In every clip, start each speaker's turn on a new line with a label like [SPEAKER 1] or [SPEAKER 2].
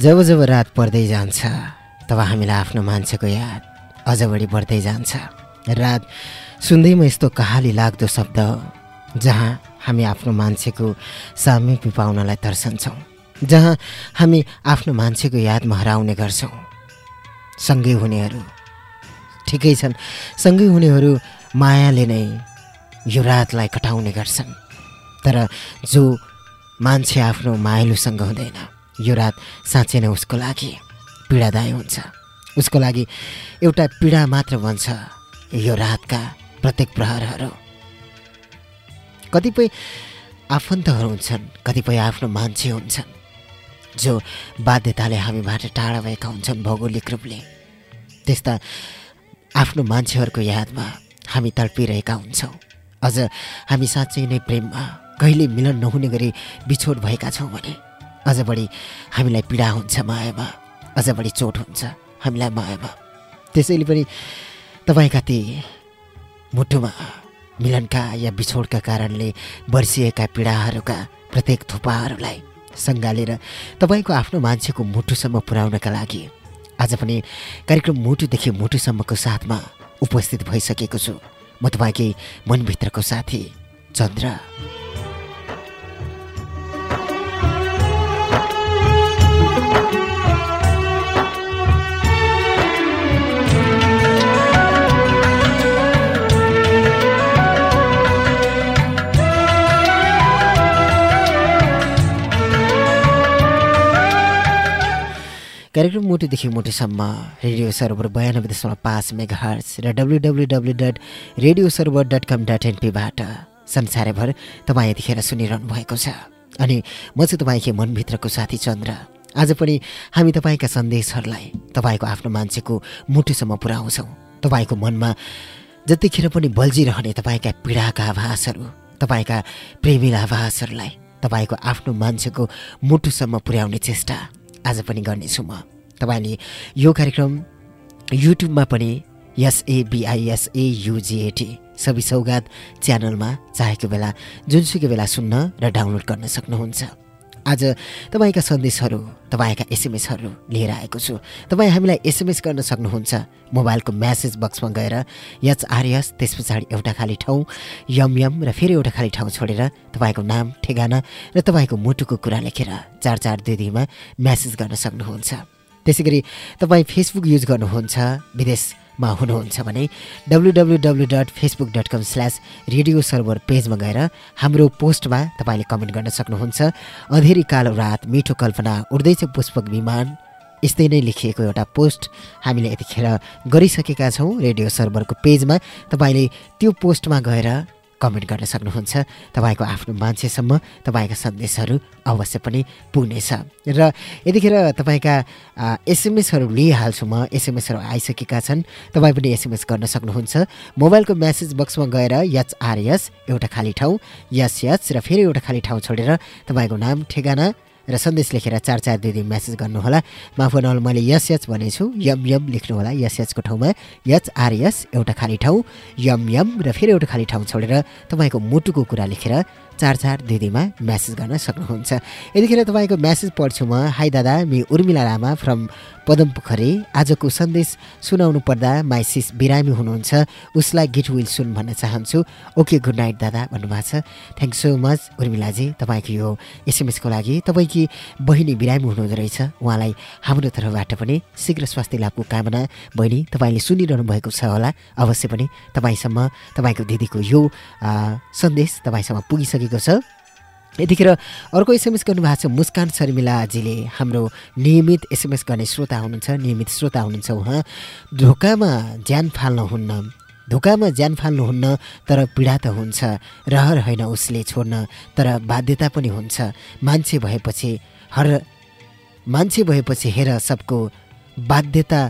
[SPEAKER 1] जब जब रात पर्दै जान्छ तब हामीलाई आफ्नो मान्छेको याद अझ बढी बढ्दै जान्छ। रात सुन्दैमा यस्तो कहाली लाग्दो शब्द जहाँ हामी आफ्नो मान्छेको सामिप्य पाउनलाई तर्सन्छौँ जहाँ हामी आफ्नो मान्छेको यादमा हराउने गर्छौँ। सँगै हुनेहरू ठिकै छन्। सँगै हुनेहरू मायाले नै यो रातलाई कटाउने गर्छन्। तर जो मान्छे आफ्नो माइलोसँग हुँदैन यो रात साँच्चै नै उसको लागि पीडादायी हुन्छ। उसको लागि एउटा पीडा मात्र बन्छ यो रातका प्रत्येक प्रहरहरू। कतिपय आफन्तहरू हुन्छन् कतिपय आफ्नो मान्छे हुन्छन् जो बाध्यताले हामीबाट टाढा भएका हुन्छन् भौगोलिक रूपले। त्यस्ता आफ्नो मान्छेहरूको यादमा हामी तडपिरहेका हुन्छौँ। अझ हामी साँच्चै नै प्रेममा कहिले मिलन नहुने गरी बिछोड भएका छौँ भने अझ बढी हामीलाई पीडा हुन्छ मायामा। अझ बढी चोट हुन्छ हामीलाई मायामा। त्यसैले पनि तपाईँका ती मुटुमा मिलनका या बिछोडका कारणले बर्सिएका पीडाहरूका प्रत्येक थुपाहरूलाई सङ्घालेर तपाईँको आफ्नो मान्छेको मुटुसम्म पुर्याउनका लागि आज पनि कार्यक्रम मुटुदेखि मुटुसम्मको साथमा उपस्थित भइसकेको छु। म तपाईँकै मनभित्रको साथी चन्द्र। कार्यक्रम मुटुदेखि मुटुसम्म रेडियो सर्भर बयानब्बे दशमलव पाँच मेगा हर्स र W W W dot radio Server dot com dot एनपीबाट संसारभर तपाईँ यतिखेर सुनिरहनु भएको छ। अनि म चाहिँ तपाईँकै मनभित्रको साथी चन्द्र। आज पनि हामी तपाईँका सन्देशहरूलाई तपाईँको आफ्नो मान्छेको मुटुसम्म पुर्याउँछौँ तपाईँको मनमा जतिखेर पनि बल्झिरहने तपाईँका पीडाका आभासहरू तपाईँका प्रेमिला आभासहरूलाई तपाईँको आफ्नो मान्छेको मुटुसम्म पुर्याउने चेष्टा आज पनि गर्नेछु म। तपाईँले यो कार्यक्रम युट्युबमा पनि एसएबिआइएसएयुजिएटी सबै सौगात च्यानलमा चाहेको बेला जुनसुकै बेला सुन्न र डाउनलोड गर्न सक्नुहुन्छ। आज तपाईँका सन्देशहरू तपाईँका एसएमएसहरू लिएर आएको छु। तपाईँ हामीलाई एसएमएस गर्न सक्नुहुन्छ। मोबाइलको म्यासेज बक्समा गएर एचआरएस त्यस पछाडि एउटा खाली ठाउँ यम यम र फेरि एउटा खाली ठाउँ छोडेर तपाईँको नाम ठेगाना र तपाईँको मुटुको कुरा लेखेर चार चार दुई दुईमा म्यासेज गर्न सक्नुहुन्छ। त्यसै गरी तपाईँ फेसबुक युज गर्नुहुन्छ विदेश फेसबुकमा हुनुहुन्छ भने W W W dot Facebook dot com slash radio Server पेजमा गएर हाम्रो पोस्टमा तपाईँले कमेन्ट गर्न सक्नुहुन्छ। अँधेरी कालो रात मिठो कल्पना उड्दैछ पुष्पक विमान यस्तै नै लेखिएको एउटा पोस्ट हामीले यतिखेर गरिसकेका छौँ रेडियो सर्भरको पेजमा। तपाईँले त्यो पोस्टमा गएर कमेन्ट गर्न सक्नुहुन्छ। तपाईँको आफ्नो मान्छेसम्म तपाईँका सन्देशहरू अवश्य पनि पुग्नेछ र यतिखेर तपाईँका एसएमएसहरू लिइहाल्छु म। एसएमएसहरू आइसकेका छन्। तपाईँ पनि एसएमएस गर्न सक्नुहुन्छ। मोबाइलको म्यासेज बक्समा गएर यचआरएस एउटा खाली ठाउँ यस यच र फेरि एउटा खाली ठाउँ छोडेर तपाईँको नाम ठेगाना र सन्देश लेखेर चार चार दुई दिन म्यासेज गर्नुहोला माफ गर्नुहोला मैले यस यच भनेछु। यम यम लेख्नुहोला यस यचको ठाउँमा। यच आरएस एउटा खाली ठाउँ। यम यम र फेरि एउटा खाली ठाउँ छोडेर तपाईँको मुटुको कुरा लेखेर चार चार दुई दिनमा म्यासेज गर्न सक्नुहुन्छ। यतिखेर तपाईँको म्यासेज पढ्छु म। हाई दादा मि उर्मिला लामा फ्रम पदम पोखरी आजको सन्देश सुनाउनु पर्दा माई सिस बिरामी हुनुहुन्छ। उसलाई गिट विल सुन भन्न चाहन्छु। ओके गुड नाइट दादा भन्नुभएको छ। थ्याङ्क सो मच उर्मिलाजी तपाईँको यो एसएमएसको लागि। तपाईँकी बहिनी बिरामी हुनुहुँदो रहेछ। उहाँलाई हाम्रो तर्फबाट पनि शीघ्र स्वास्थ्य लाभको कामना। बहिनी तपाईँले सुनिरहनु भएको छ होला। अवश्य पनि तपाईँसम्म तपाईँको दिदीको यो सन्देश तपाईँसम्म पुगिसकेको छ। यतिखेर अर्को एसएमएस गर्नुभएको छ मुस्कान शर्मिलाजीले। हाम्रो नियमित एसएमएस गर्ने श्रोता हुनुहुन्छ नियमित श्रोता हुनुहुन्छ उहाँ। ढोकामा ज्यान फाल्नुहुन्न धोकामा ज्यान फाल्नुहुन्न तर पीडा त हुन्छ। रहर होइन उसले छोड्न तर बाध्यता पनि हुन्छ। मान्छे भएपछि हर मान्छे भएपछि हेर सबको बाध्यता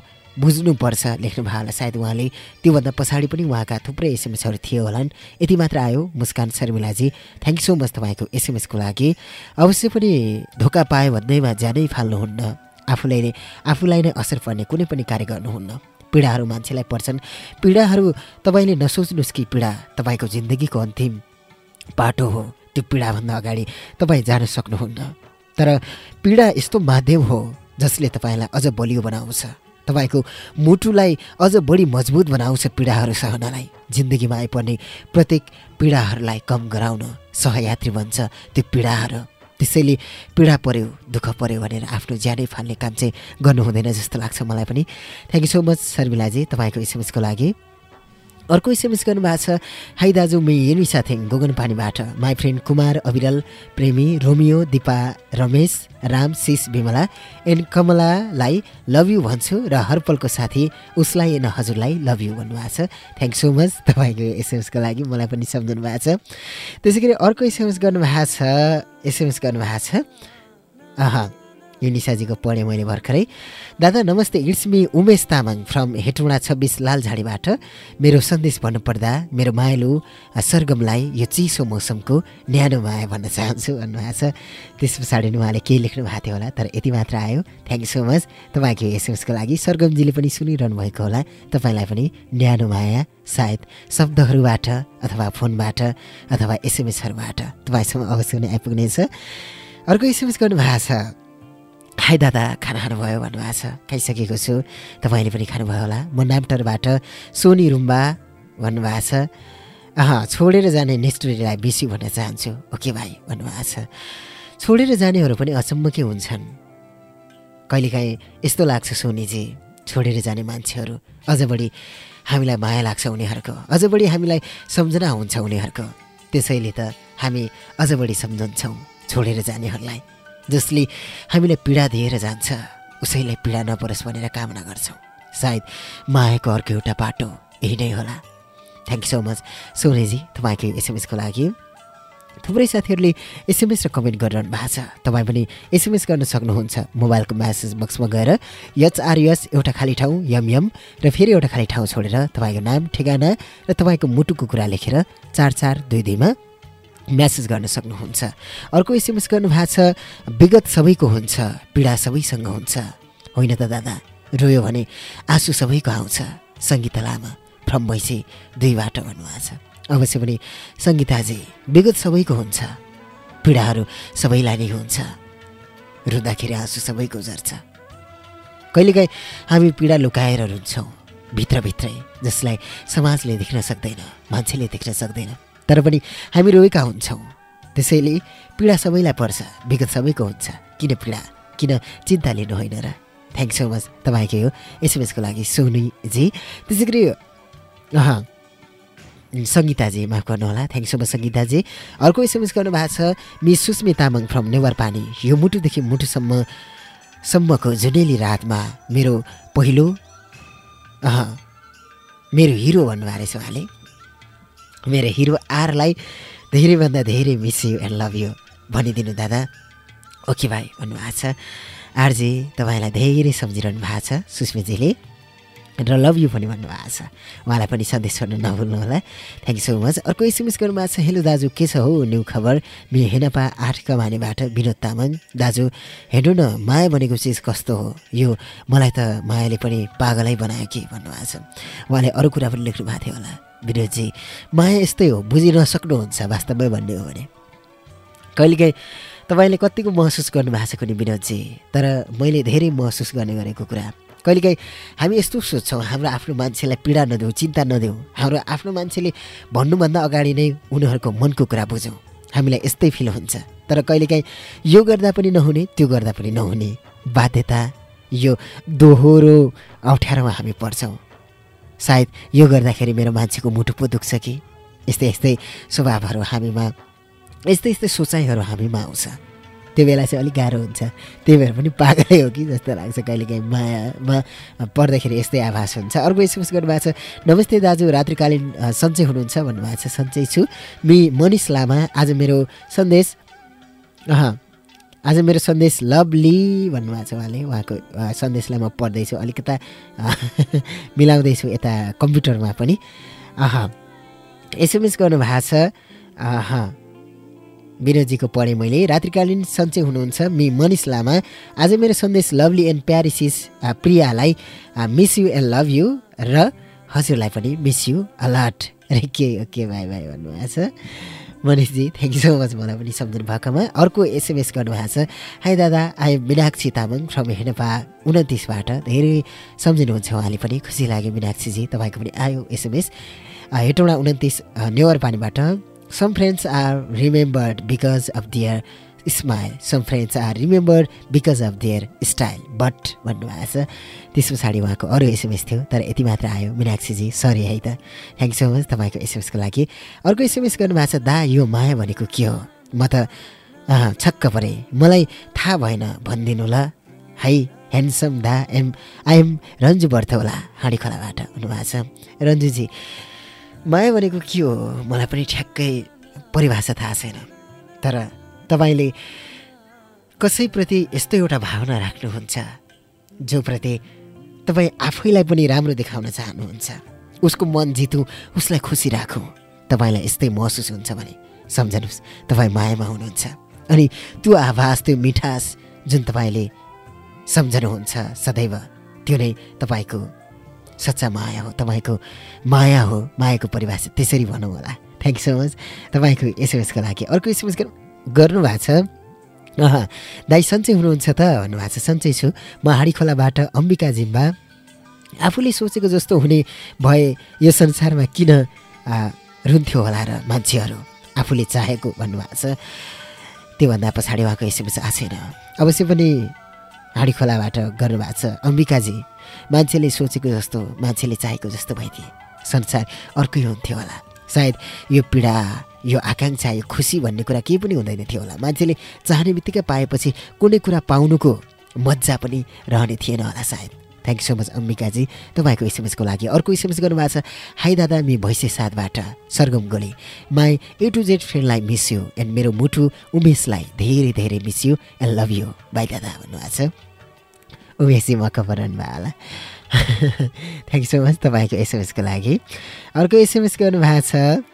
[SPEAKER 1] बुझ्नुपर्छ लेख्नु भयो होला सायद उहाँले त्योभन्दा पछाडि पनि उहाँका थुप्रै एसएमएसहरू थियो होलान्। यति मात्र आयो मुस्कान शर्मिलाजी। थ्याङ्क सो मच तपाईँको एसएमएसको लागि। अवश्य पनि धोका पायो भन्दैमा ज्यानै फाल्नुहुन्न। आफूलाई नै आफूलाई नै असर पर्ने कुनै पनि कार्य गर्नुहुन्न। पीडाहरू मान्छेलाई पर्छन्। पीडाहरू तपाईँले नसोच्नुहोस् कि पीडा तपाईँको जिन्दगीको अन्तिम बाटो हो। त्यो पीडाभन्दा अगाडि तपाईँ जान सक्नुहुन्न। तर पीडा यस्तो माध्यम हो जसले तपाईँलाई अझ बलियो बनाउँछ। तपाईँको मुटुलाई अझ बढी मजबुत बनाउँछ पीडाहरू सहनलाई। जिन्दगीमा आइपर्ने प्रत्येक पीडाहरूलाई कम गराउन सहयात्री बन्छ त्यो पीडाहरू। त्यसैले पीडा पऱ्यो दुःख पऱ्यो भनेर आफ्नो ज्यानै फाल्ने काम चाहिँ गर्नु हुँदैन जस्तो लाग्छ मलाई पनि। थ्याङ्क यू सो मच शर्मिलाजी तपाईँको एसएमएसको लागि। अर्को एसएमएस गर्नुभएको छ। हाई दाजु मे हेर्नु गोगन पानीबाट माई फ्रेन्ड कुमार अविरल प्रेमी रोमियो दिपा रमेश राम शिष विमला एन्ड कमलालाई लभ यु भन्छु र हरपलको साथी उसलाई एन हजुरलाई लभ यु भन्नुभएको छ। थ्याङ्क सो मच तपाईँको एसएमएसको लागि मलाई पनि सम्झाउनु भएको छ। त्यसै गरी अर्को एसएमएस गर्नुभएको छ एसएमएस गर्नुभएको छ। अह यो निसाजीको पढेँ मैले भर्खरै। दादा नमस्ते it's me Umesh Tamang from Hetauda छब्बिस लालझाडीबाट। मेरो सन्देश भन्नुपर्दा मेरो मायालु सरगमलाई यो चिसो मौसमको न्यानो माया भन्न चाहन्छु भन्नुभएको छ। त्यस पछाडि उहाँले केही लेख्नु भएको थियो होला तर यति मात्र आयो। थ्याङ्क यू सो मच तपाईँको एसएमएसको लागि सरगमजीले पनि सुनिरहनु भएको होला। तपाईँलाई पनि न्यानो माया सायद शब्दहरूबाट अथवा फोनबाट अथवा एसएमएसहरूबाट तपाईँसँग अवश्य नै आइपुग्नेछ। अर्को एसएमएस गर्नुभएको छ। हाई दादा खाना खानुभयो भन्नुभएको छ। खाइसकेको छु। तपाईँले पनि खानुभयो होला। म नामटरबाट सोनी रुम्बा भन्नुभएको छ। अह छोडेर जाने नेस्टोरीलाई बिसी भन्न चाहन्छु। ओके भाइ भन्नुभएको छ। छोडेर जानेहरू पनि अचम्मकै हुन्छन्। कहिलेकाहीँ यस्तो लाग्छ सोनीजी छोडेर जाने मान्छेहरू। अझ बढी हामीलाई माया लाग्छ उनीहरूको। अझ बढी हामीलाई सम्झना हुन्छ उनीहरूको। त्यसैले त हामी अझ बढी सम्झन्छौँ छोडेर जानेहरूलाई। जसले हामीलाई पीडा दिएर जान्छ उसैलाई पीडा नपरोस् भनेर कामना गर्छौँ। सायद मायाको अर्को एउटा बाटो यही नै होला। थ्याङ्क यू सो मच सोनेजी तपाईँको एसएमएसको लागि। थुप्रै साथीहरूले एसएमएस र कमेन्ट गरिरहनु भएको छ। तपाईँ पनि एसएमएस गर्न सक्नुहुन्छ। मोबाइलको म्यासेज बक्समा गएर यचआरएस एउटा खाली ठाउँ यम यम र फेरि एउटा खाली ठाउँ छोडेर तपाईँको नाम ठेगाना र तपाईँको मुटुको कुरा लेखेर चार चार दुई दुईमा म्यासेज गर्न सक्नुहुन्छ। अर्को एसएमएस गर्नुभएको छ विगत सबैको हुन्छ पीडा सबैसँग हुन्छ। होइन त दादा रोयो भने आँसु सबैको आउँछ। सङ्गीता लामा फ्रम मैसे दुईबाट भन्नुभएको छ। अवश्य पनि सङ्गीताजी विगत सबैको हुन्छ पीडाहरू सबैलाई नै हुन्छ। रुँदाखेरि आँसु सबैको झर्छ कहिलेकाहीँ हामी पीडा लुकाएर रुन्छौँ भित्रभित्रै जसलाई समाजले देख्न सक्दैन मान्छेले देख्न सक्दैन। तर पनि हामी रोएका हुन्छौँ। त्यसैले पीडा सबैलाई पर्छ विगत सबैको हुन्छ। किन पीडा? किन चिन्ता लिनु होइन र? थ्याङ्क सो मच तपाईँको यो एसएमएसको लागि सोनीजी। त्यसै गरी सङ्गीताजी माफ गर्नुहोला। थ्याङ्क सो मच सङ्गीताजी। अर्को एसएमएस गर्नुभएको छ मिस सुस्मी तामाङ फ्रम नेवार पानी यो मुटुदेखि मुटुसम्म सम्मको जुनेली रातमा मेरो पहिलो मेरो हिरो भन्नुभएको रहेछ उहाँले। मेरो हिरो आरलाई धेरैभन्दा धेरै miss you and love you भनिदिनु दादा। ओके भाइ भन्नुभएको छ। आरजी तपाईँलाई धेरै सम्झिरहनु भएको छ सुस्मिजीले र लभ यु पनि भन्नुभएको छ। उहाँलाई पनि सन्देश छोड्नु नभुल्नु होला। थ्याङ्क यू सो मच अर्को एसएमएस गर्नुभएको छ हेलो दाजु के छ हो? न्यु खबर। मि हेनपा आठ कमानेबाट विनोद तामाङ। दाजु हेर्नु न माया भनेको चिज कस्तो हो? यो मलाई त मायाले पनि पागलै बनायो कि? भन्नुभएको छ। उहाँले अरू कुरा पनि लेख्नु भएको थियो होला। विनोदजी माया यस्तै हो बुझिन सक्नुहुन्छ वास्तवमै भन्ने हो भने। कहिलेकाहीँ तपाईँले कतिको महसुस गर्नुभएको छ कुनै विनोदजी तर मैले धेरै महसुस गर्ने गरेको कुरा। कहिलेकाहीँ हामी यस्तो सोध्छौँ हाम्रो आफ्नो मान्छेलाई पीडा नदेऊ चिन्ता नदेऊ। हाम्रो आफ्नो मान्छेले भन्नुभन्दा अगाडि नै उनीहरूको मनको कुरा बुझौँ। हामीलाई यस्तै फिल हुन्छ। तर कहिलेकाहीँ यो गर्दा पनि नहुने त्यो गर्दा पनि नहुने बाध्यता यो दोहोरो अप्ठ्यारोमा हामी पर्छौँ। सायद यो गर्दाखेरि मेरो मान्छेको मुटु पो दुख्छ कि? यस्तै यस्तै स्वभावहरू हामीमा यस्तै यस्तै सोचाइहरू हामीमा आउँछ। त्यो बेला चाहिँ अलिक गाह्रो हुन्छ। त्यही भएर पनि पागलै हो कि जस्तो लाग्छ कहिलेकाहीँ मायामा पर्दाखेरि यस्तै आभास हुन्छ। अर्को एसएमएस गर्नुभएको छ नमस्ते दाजु रात्रिकालीन सन्चै हुनुहुन्छ भन्नुभएको छ। सन्चै छु। मि मनिष लामा आज मेरो सन्देश अह आज मेरो सन्देश लभली भन्नुभएको छ उहाँले। उहाँको सन्देशलाई म पढ्दैछु। अलिकता मिलाउँदैछु यता कम्प्युटरमा पनि। अह एसएमएस गर्नुभएको छ। अह विनोदजीको पढेँ मैले। रात्रिकालीन सन्चै हुनुहुन्छ मि मनिष लामा। आज मेरो सन्देश लभली एन्ड प्यारिसिस प्रियालाई। Miss you and love you. र हजुरलाई पनि मिस यु अलर्ट। अरे के के भाइ भाइ भन्नुभएको छ। मनिषजी थ्याङ्क यू सो मच मलाई पनि सम्झनु भएकोमा। अर्को एसएमएस गर्नुभएको छ हाई दादा आई मिनाक्षी तामाङ फ्रम हेनपा उन्तिसबाट धेरै सम्झिनुहुन्छ उहाँले पनि खुसी लाग्यो मिनाक्षीजी तपाईँको पनि आयो एसएमएस हेटौँडा उन्तिस नेवार पानीबाट Some friends are remembered because of their smile some friends are remember because of their style but भन्नुभएको छ त्यस पछाडि उहाँको अरू एसएमएस थियो तर यति मात्र आयो। मिनाक्षीजी सरी है त। थ्याङ्क सो मच तपाईँको एसएमएसको लागि। अर्को एसएमएस गर्नुभएको छ दा यो माया भनेको के हो? म त छक्क परेँ। मलाई थाहा भएन भनिदिनु ल है ह्यान्डसम दा एम आइएम रन्जु बर्थौला हाँडी खोलाबाट भन्नुभएको छ। रन्जुजी माया भनेको के हो? मलाई पनि ठ्याक्कै परिभाषा थाहा छैन। तर तपाईँले कसैप्रति यस्तो एउटा भावना राख्नुहुन्छ जोप्रति तपाईँ आफैलाई पनि राम्रो देखाउन चाहनुहुन्छ? उसको मन जितौँ उसलाई खुसी राखौँ। तपाईँलाई यस्तै महसुस हुन्छ भने सम्झनुहोस् तपाईँ मायामा हुनुहुन्छ। अनि त्यो आभास त्यो मिठास जुन तपाईँले सम्झनुहुन्छ सदैव त्यो नै तपाईँको सच्चा माया हो तपाईँको माया हो मायाको परिभाषा त्यसरी भनौँ होला। थ्याङ्क यू सो मच तपाईँको एसएमएसको लागि अर्को एसएमएस गर्नुभएको छ। अह दाइ सन्चै हुनुहुन्छ त? भन्नुभएको छ सन्चै छु। म हाँडी खोलाबाट अम्बिका जिम्बा। आफूले सोचेको जस्तो हुने भए यो संसारमा किन रुन्थ्यो होला र मान्छेहरू? आफूले चाहेको भन्नुभएको छ। त्योभन्दा पछाडि उहाँको एसएमएस आएको छैन। अवश्य पनि हाँडी खोलाबाट गर्नुभएको छ। अम्बिकाजी मान्छेले सोचेको जस्तो मान्छेले चाहेको जस्तो भइदिए। संसार अर्कै हुन्थ्यो होला। सायद यो पीडा यो आकाङ्क्षा यो खुसी भन्ने कुरा केही पनि हुँदैन थियो होला। मान्छेले चाहने बित्तिकै पाएपछि कुनै कुरा पाउनुको मजा पनि रहने थिएन होला सायद। Thank you so much Ambikaji. तपाईँको एसएमएसको लागि अर्को एसएमएस गर्नुभएको छ। हाई दादा मि भैँसे साथबाट सरगम गोली। माई ए टु जेड फ्रेन्डलाई मिस यु एन्ड मेरो मुठु उमेशलाई धेरै धेरै miss you and love you bye दादा भन्नुभएको छ। उमेशी मक्क भयो होला। थ्याङ्क सो मच तपाईँको एसएमएसको लागि। अर्को एसएमएस गर्नुभएको छ।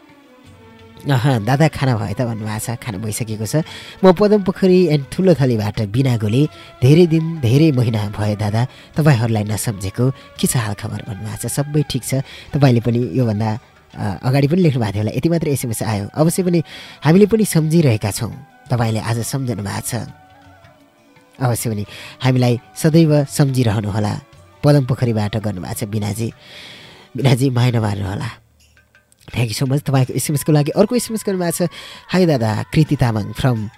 [SPEAKER 1] अह दादा खाना भयो त भन्नुभएको छ खाना भइसकेको छ। म पदम पोखरी एन्ड ठुलो थलीबाट बिना गोली धेरै दिन धेरै महिना भयो दादा तपाईँहरूलाई नसम्झेको के छ हालखबर भन्नुभएको छ सबै ठिक छ। तपाईँले पनि योभन्दा अगाडि पनि लेख्नु भएको थियो होला यति मात्र एसएमएस आयो। अवश्य पनि हामीले पनि सम्झिरहेका छौँ तपाईँले आज सम्झनु भएको छ। अवश्य पनि हामीलाई सदैव सम्झिरहनुहोला पदम पोखरीबाट गर्नुभएको छ बिनाजी। बिनाजी माया नमार्नुहोला थ्याङ्क यू सो मच तपाईँको एसएमएसको लागि अर्को एसएमएस गर्नुभएको छ। हाई दादा कृति तामाङ फ्रम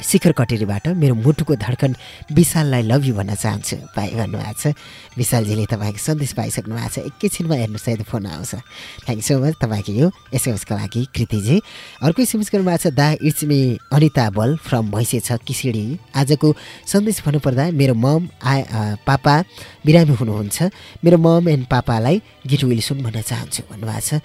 [SPEAKER 1] शिखर कटेरीबाट मेरो मुटुको धड्कन विशाललाई लभ यु भन्न चाहन्छु। पाइ भन्नुभएको छ। विशालजीले तपाईँको सन्देश पाइसक्नु भएको छ। एकैछिनमा हेर्नुहोस् सायद फोन आउँछ। थ्याङ्क सो मच तपाईँको यो एसएमएसको लागि कृतिजी। अर्को एसएमएस गर्नुभएको छ दा it's me Anita Bal from Bhainse छ किसिडी। आजको सन्देश भन्नुपर्दा मेरो मम आ पापा बिरामी हुनुहुन्छ। मेरो मम एन्ड पापालाई गिट विल सुन भन्न चाहन्छु भन्नुभएको छ।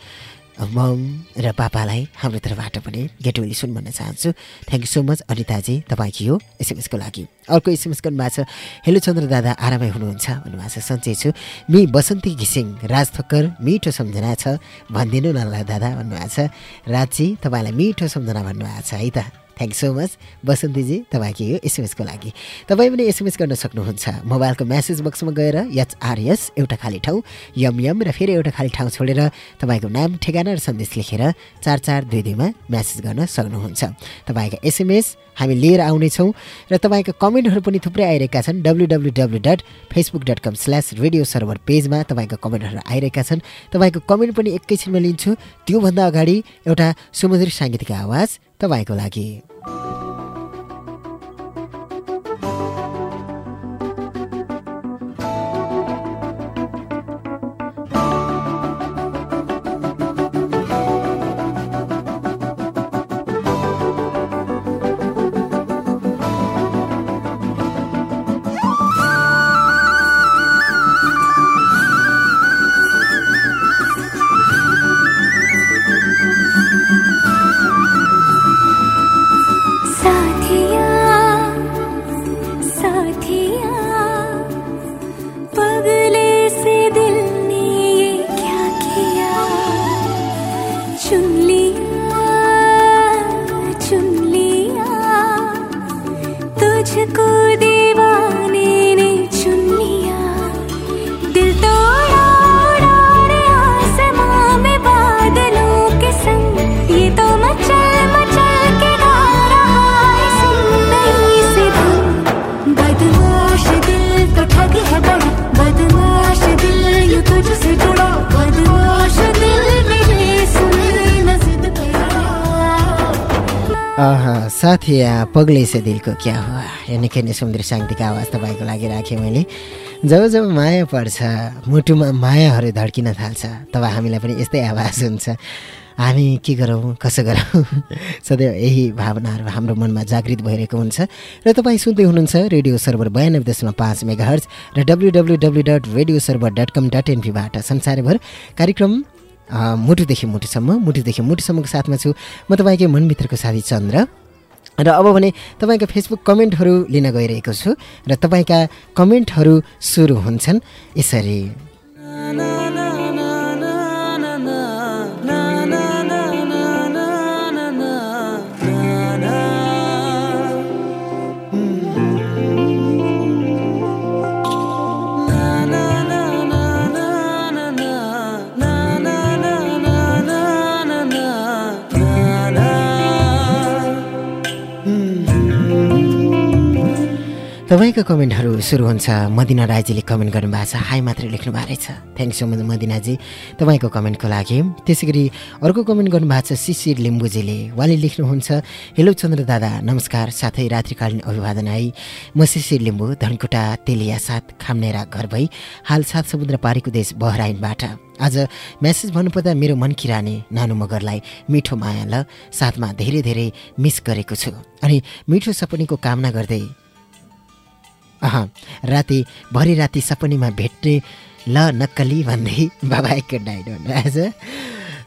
[SPEAKER 1] मम र पापालाई हाम्रो तर्फबाट पनि गेट वेली सुन भन्न चाहन्छु। थ्याङ्क यू सो मच अनिताजी तपाईँको यो एसएमएसको लागि। अर्को एसएमएस गर्नुभएको छ हेलो चन्द्र दादा आरामै हुनुहुन्छ? भन्नुभएको छ सन्चै छु। मि बसन्ती घिसिङ राज थक्कर मिठो सम्झना छ। भनिदिनु न दादा भन्नुभएको छ राजी तपाईँलाई मिठो सम्झना भन्नुभएको छ है त? थ्याङ्क सो मच बसन्तीजी तपाईँको यो एसएमएसको लागि। तपाईँ पनि एसएमएस गर्न सक्नुहुन्छ। मोबाइलको म्यासेज बक्समा गएर एचआरएस एउटा खाली ठाउँ यम यम र फेरि एउटा खाली ठाउँ छोडेर तपाईँको नाम ठेगाना र सन्देश लेखेर चार चार दुई दुईमा म्यासेज गर्न सक्नुहुन्छ। तपाईँका एसएमएस हामी लिएर आउनेछौँ र तपाईँका कमेन्टहरू पनि थुप्रै आइरहेका छन्। W W W dot Facebook dot com slash radio Server पेजमा तपाईँका कमेन्टहरू आइरहेका छन्। तपाईँको कमेन्ट पनि एकैछिनमा लिन्छु। त्योभन्दा अगाडि एउटा सुमधुर साङ्गीतिक आवाज तपाईँको लागि
[SPEAKER 2] मुझको
[SPEAKER 1] दीवा साथी पग्ले से दिलको क्या हो यो निकै नै सुन्दर साङ्गीतिक आवाज तपाईँको लागि राखेँ मैले। जब जब माया पर्छ मुटुमा मायाहरू धड्किन थाल्छ तब हामीलाई पनि यस्तै आवाज हुन्छ। हामी के गरौँ? कसो गरौँ? सदैव यही भावनाहरू हाम्रो मनमा जागृत भइरहेको हुन्छ। र तपाईँ सुन्दै हुनुहुन्छ रेडियो सर्भर बयानब्बे दशमलव पाँच मेगा हर्च र W W W dot radio Server dot com dot एनपीबाट संसारभर कार्यक्रम मुटुदेखि मुटुसम्म मुटुदेखि मुटुसम्मको साथमा छु। म तपाईँकै मनभित्रको साथी चन्द्र। र अब भने तपाईँका फेसबुक कमेन्टहरू लिन गइरहेको छु र तपाईँका कमेन्टहरू सुरु हुन्छन् यसरी। तपाईँको कमेन्टहरू सुरु हुन्छ। मदिना राईजीले कमेन्ट गर्नुभएको छ। हाई मात्रै लेख्नु भएको रहेछ। थ्याङ्क सो मच मदिनाजी। तपाईँको कमेन्टको लागि। त्यसै गरी अर्को कमेन्ट गर्नुभएको छ शिशिर लिम्बुजीले। उहाँले लेख्नुहुन्छ हेलो चन्द्र दादा नमस्कार। साथै रात्रिकालीन अभिवादन आई म शिशिर लिम्बू धनकुटा तेलिया साथ खामनेरा घर भई हाल सात समुद्र पारीको देश बहराइनबाट। आज म्यासेज भन्नुपर्दा मेरो मन किराने नानु मगरलाई मिठो माया ल साथमा धेरै धेरै मिस गरेको छु। अनि मिठो सपनीको कामना गर्दै अह राति भरि राति सपनीमा भेट्ने ल नक्कली भन्दै बाबा एक डाइड भन्नुभएको छ।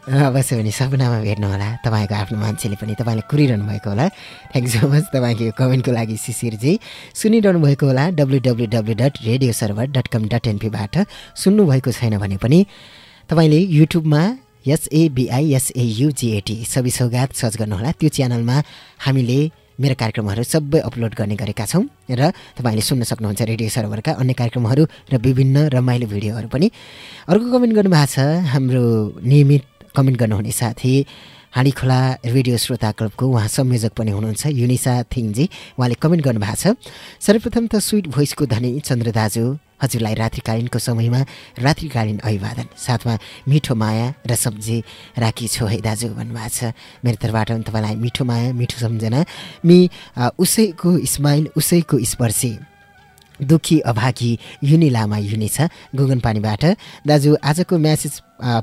[SPEAKER 1] अवश्य भने सपनामा भेट्नु होला। तपाईँको आफ्नो मान्छेले पनि तपाईँलाई कुरिरहनु भएको होला। थ्याङ्क सो मच तपाईँको यो कमेन्टको लागि शिशिरजी। सुनिरहनु भएको होला W W W dot radio Server dot com dot एनपीबाट सुन्नुभएको छैन भने पनि तपाईँले युट्युबमा एसएबिआइएसएयुजिएटी सबै सौगात सर्च गर्नुहोला। त्यो च्यानलमा हामीले मेरो कार्यक्रमहरू सबै अपलोड गर्ने गरेका छौँ र तपाईँले सुन्न सक्नुहुन्छ रेडियो सर्भरका अन्य कार्यक्रमहरू र विभिन्न रमाइलो भिडियोहरू पनि। अर्को कमेन्ट गर्नुभएको छ हाम्रो नियमित कमेन्ट गर्नुहुने साथी हाँडी खोला रेडियो श्रोता क्लबको उहाँ संयोजक पनि हुनुहुन्छ युनिसा थिङजी। उहाँले कमेन्ट गर्नुभएको छ सर्वप्रथम त स्विट भोइसको धनी चन्द्र दाजु हजुरलाई रात्रिकालीनको समयमा रात्रिकालीन अभिवादन साथमा मिठो माया र सम्झे राखिछु है दाजु भन्नुभएको छ। मेरो तर्फबाट तपाईँलाई मिठो माया मिठो सम्झना। मि उसैको स्माइल उसैको स्पर्शी। दुःखी अभागी युनि लामा युनि छ गुगन पानीबाट दाजु आजको म्यासेज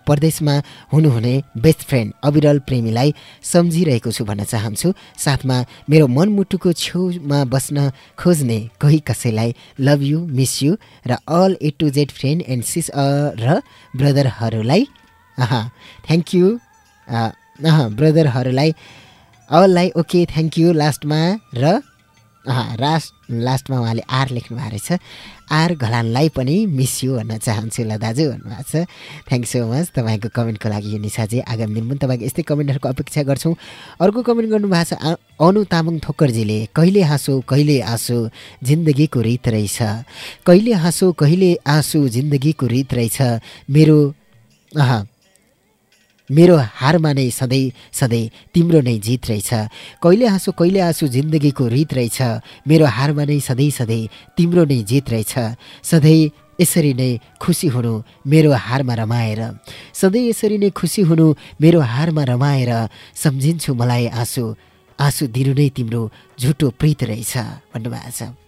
[SPEAKER 1] परदेशमा हुनुहुने बेस्ट फ्रेन्ड अविरल प्रेमीलाई सम्झिरहेको छु भन्न चाहन्छु। साथमा मेरो मनमुटुको छेउमा बस्न खोज्ने कोही कसैलाई लभ यु मिस यु र all A to Z friend and sis र ब्रदरहरूलाई थ्याङ्क यू ब्रदरहरूलाई अललाई ओके थ्याङ्क यू लास्टमा र लास्ट लास्टमा उहाँले आर लेख्नु भएको रहेछ। आर घलानलाई पनि मिस यु भन्न चाहन्छु ल दाजु भन्नुभएको छ। थ्याङ्क सो मच तपाईँको कमेन्टको लागि यो निशाजी आगामी दिन पनि तपाईँको यस्तै कमेन्टहरूको अपेक्षा गर्छौँ। अर्को कमेन्ट गर्नुभएको छ अनु तामाङ ठोक्करजीले कहिले हाँसो कहिले आँसु जिन्दगीको रित रहेछ। कहिले हाँसो कहिले आँसु जिन्दगीको रित रहेछ। मेरो मेरो हारमा नै सधैँ सधैँ तिम्रो नै जित रहेछ। कहिले हाँसो कहिले आँसु जिन्दगीको रित रहेछ। मेरो हारमा नै सधैँ सधैँ तिम्रो नै जित रहेछ। सधैँ यसरी नै खुसी हुनु मेरो हारमा रमाएर। सधैँ यसरी नै खुसी हुनु मेरो हारमा रमाएर। सम्झिन्छु मलाई आँसु। आँसु दिनु नै तिम्रो झुटो प्रीत रहेछ। भन्नुभएको छ।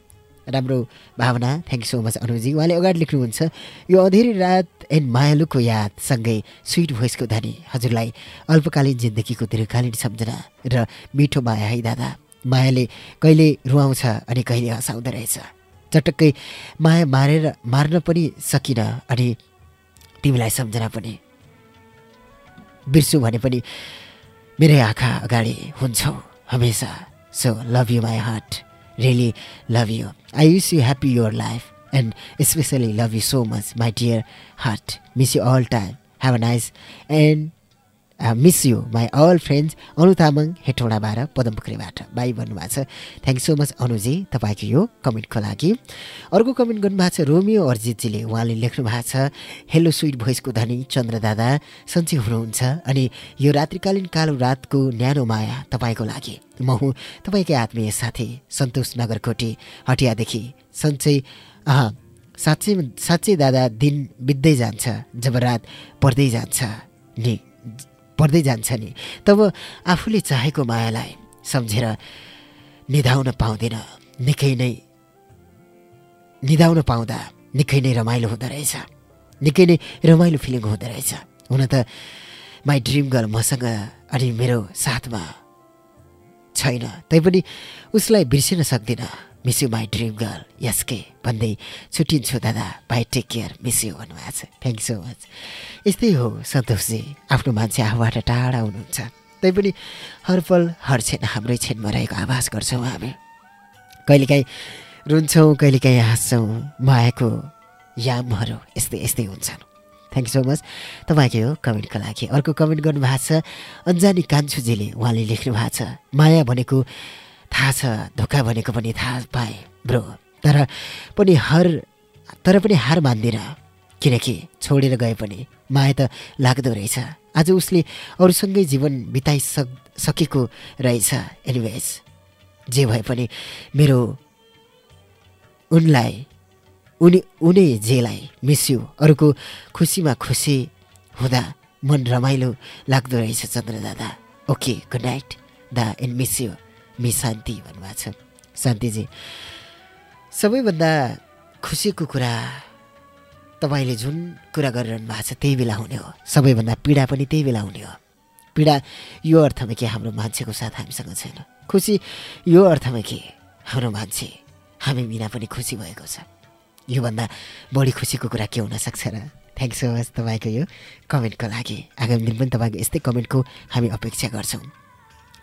[SPEAKER 1] राम्रो भावना। Thank so much Anuji. उहाँले अगाडि लेख्नुहुन्छ यो अँधेरी रात एन्ड मायालुको याद सँगै स्विट भोइसको धनी हजुरलाई अल्पकालीन जिन्दगीको दीर्घकालीन सम्झना र मिठो माया। है दादा मायाले कहिले रुवाउँछ अनि कहिले हँसाउँदो रहेछ। चटक्कै माया मारेर मार्न पनि सकिनँ अनि तिमीलाई सम्झना पनि। बिर्सु भने पनि मेरै आँखा अगाडि हुन्छौ हमेसा so love you my heart really love you. I wish you happy your life and especially love you so much, my dear heart. Miss you all time. Have a nice and miss you my all friends Anu Tamang हेटौँडाबाट पदमपोखरीबाट। Bye भन्नुभएको छ। Thank so much Anuji तपाईँको यो कमेन्टको लागि। अर्को comment गर्नुभएको छ Romeo अर्जितजीले। उहाँले लेख्नु भएको छ हेलो स्विट भोइसको धनी चन्द्र दादा सन्चै हुनुहुन्छ। अनि यो रात्रिकालीन कालो रातको न्यानो माया तपाईँको लागि। म हुँ तपाईँकै आत्मीय साथी सन्तोष नगरकोटी हटियादेखि सन्चै साँच्चै साँच्चै दादा दिन बित्दै जान्छ जब रात पर्दै जान्छ। नि। पर्दै जान्छ नि। तब आफूले चाहेको मायालाई सम्झेर निधाउन पाउँदैन। निकै नै निधाउन पाउँदा निकै नै रमाइलो हुँदो रहेछ। निकै नै रमाइलो फिलिङ हुँदो रहेछ। हुन त माई ड्रिम गर्ल मसँग अनि मेरो साथमा छैन। तैपनि उसलाई बिर्सिन सक्दिनँ। Miss you my dream girl यसके भन्दै छुट्टिन्छु दादा. Bye take care miss you भन्नुभएको छ। थ्याङ्क सो मच यस्तै हो सन्तोषजी। आफ्नो मान्छे आफूबाट टाढा हुनुहुन्छ। तैपनि हर पल हर क्षण हाम्रै क्षणमा रहेको आभास गर्छौँ हामी। कहिलेकाहीँ रुन्छौँ कहिलेकाहीँ हाँस्छौँ। मायाको यामहरू यस्तै यस्तै हुन्छन्। थ्याङ्क सो मच तपाईँको यो कमेन्टको लागि। अर्को कमेन्ट गर्नुभएको छ। अन्जानी कान्छुजीले उहाँले लेख्नु भएको छ। माया भनेको थाहा छ धोका भनेको पनि थाहा पाएँ ब्रो। तर पनि हर तर पनि हार मान्दिनँ। किनकि छोडेर गए पनि माया त लाग्दो रहेछ। आज उसले अरूसँगै जीवन बिताइसक सकेको रहेछ। एनिवेज जे भए पनि मेरो उनलाई उनी उनी जेलाई मिस यु अरूको खुसीमा खुसी हुँदा मन रमाइलो लाग्दो रहेछ चन्द्र दादा। Okay good night the end miss you Miss Shanti भन्नुभएको छ। शान्तिजी सबैभन्दा खुसीको कुरा तपाईँले जुन कुरा गरिरहनु भएको छ त्यही बेला हुने हो। सबैभन्दा पीडा पनि त्यही बेला हुने हो। पीडा यो अर्थमा कि हाम्रो मान्छेको साथ हामीसँग छैन। खुसी यो अर्थमा कि हाम्रो मान्छे हामी बिना पनि खुसी भएको छ। योभन्दा बढी खुसीको कुरा के हुनसक्छ र? थ्याङ्क सो मच तपाईँको यो कमेन्टको लागि। आगामी दिन पनि तपाईँको यस्तै कमेन्टको हामी अपेक्षा गर्छौँ।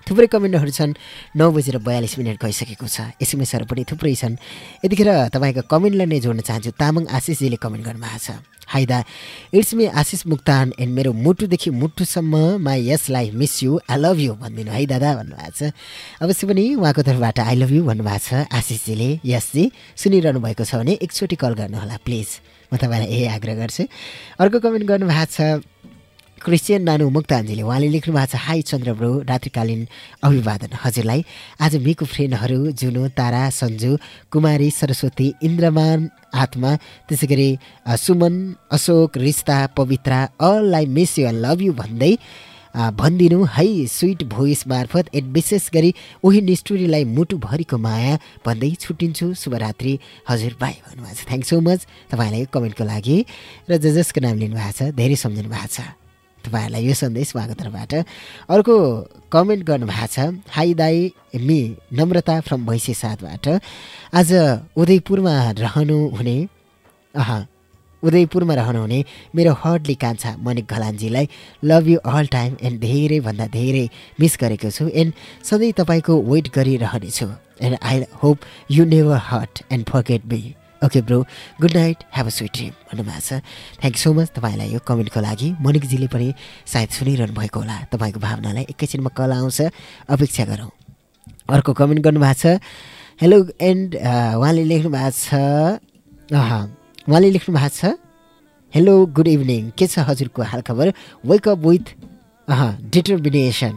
[SPEAKER 1] थुप्रै कमेन्टहरू छन्। नौ बजेर बयालिस मिनट गइसकेको छ। एसएमएसहरू पनि थुप्रै छन्। यतिखेर तपाईँको कमेन्टलाई नै जोड्न चाहन्छु। तामाङ आशिषजीले कमेन्ट गर्नुभएको छ। हाई दा it's me Ashish Muktan and मेरो मुटुदेखि मुटुसम्म माई यसलाई miss you. I love you भनिदिनु। है दादा भन्नुभएको छ। अवश्य पनि उहाँको तर्फबाट आई लभ यु भन्नुभएको छ आशिषजीले। यसजी सुनिरहनु भएको छ भने एकचोटि कल गर्नुहोला प्लिज। म तपाईँलाई यही आग्रह गर्छु। अर्को कमेन्ट गर्नुभएको छ। क्रिस्चियन नानु मुक्ताञ्जीले उहाँले लेख्नु भएको छ हाई चन्द्रब्रो रात्रिकालीन अभिवादन। हजुरलाई आज मिको फ्रेन्डहरू जुनो तारा सन्जु कुमारी सरस्वती इन्द्रमान आत्मा त्यसै गरी सुमन अशोक रिस्ता पवित्रा अललाई मिस यु लभ यु भन्दै भनिदिनु है स्विट भोइस मार्फत एन्ड विशेष गरी उही निष्ठुरीलाई मुटुभरिको माया भन्दै छुट्टिन्छु। शुभरात्रि। हजुर बाई भन्नुभएको छ। थ्याङ्क सो मच तपाईँलाई कमेन्टको लागि र ज जसको नाम लिनुभएको छ। धेरै सम्झिनु भएको छ। तपाईँहरूलाई यो सन्देश उहाँको तर्फबाट अर्को कमेन्ट गर्नुभएको छ हाई दाई मि नम्रता फ्रम भैँसे साथबाट आज उदयपुरमा रहनुहुने अह उदयपुरमा रहनुहुने मेरो हर्डली कान्छा Manik घलानजीलाई love you all time and धेरैभन्दा धेरै मिस गरेको छु एन्ड सधैँ तपाईँको wait गरिरहनेछु and I hope you never hurt and forget me okay bro good night have a sweet dream भन्नुभएको छ। थ्याङ्क सो मच तपाईँलाई यो कमेन्टको लागि। मनिकजीले पनि सायद सुनिरहनु भएको होला। तपाईँको भावनालाई एकैछिनमा कल आउँछ। अपेक्षा गरौँ। अर्को कमेन्ट गर्नुभएको छ। हेलो एन्ड उहाँले लेख्नु भएको छ। उहाँले लेख्नु भएको छ। हेलो गुड इभिनिङ के छ हजुरको हालखबर? वेकअप विथ अह डिटर्मिनेसन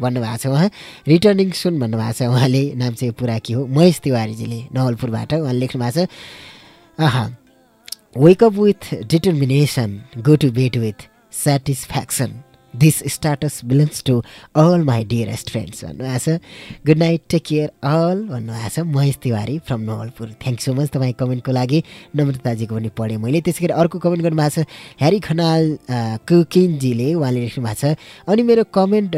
[SPEAKER 1] भन्नुभएको छ उहाँ। रिटर्निङ सुन भन्नुभएको छ उहाँले। नाम चाहिँ पुरा के हो। महेश तिवारीजीले नवलपुरबाट उहाँले लेख्नु भएको छ। अह wake up with determination go to bed with satisfaction this status belongs to all my dearest friends भन्नुभएको छ। Good night take care all भन्नुभएको छ। Mahesh Tiwari from Nawalpur. Thank so much तपाईँ कमेन्टको लागि। नम्रताजीको पनि पढेँ मैले। त्यसै गरी अर्को कमेन्ट गर्नुभएको छ। ह्यारी खनाल कुकिनजीले उहाँले लेख्नु भएको छ। अनि मेरो कमेन्ट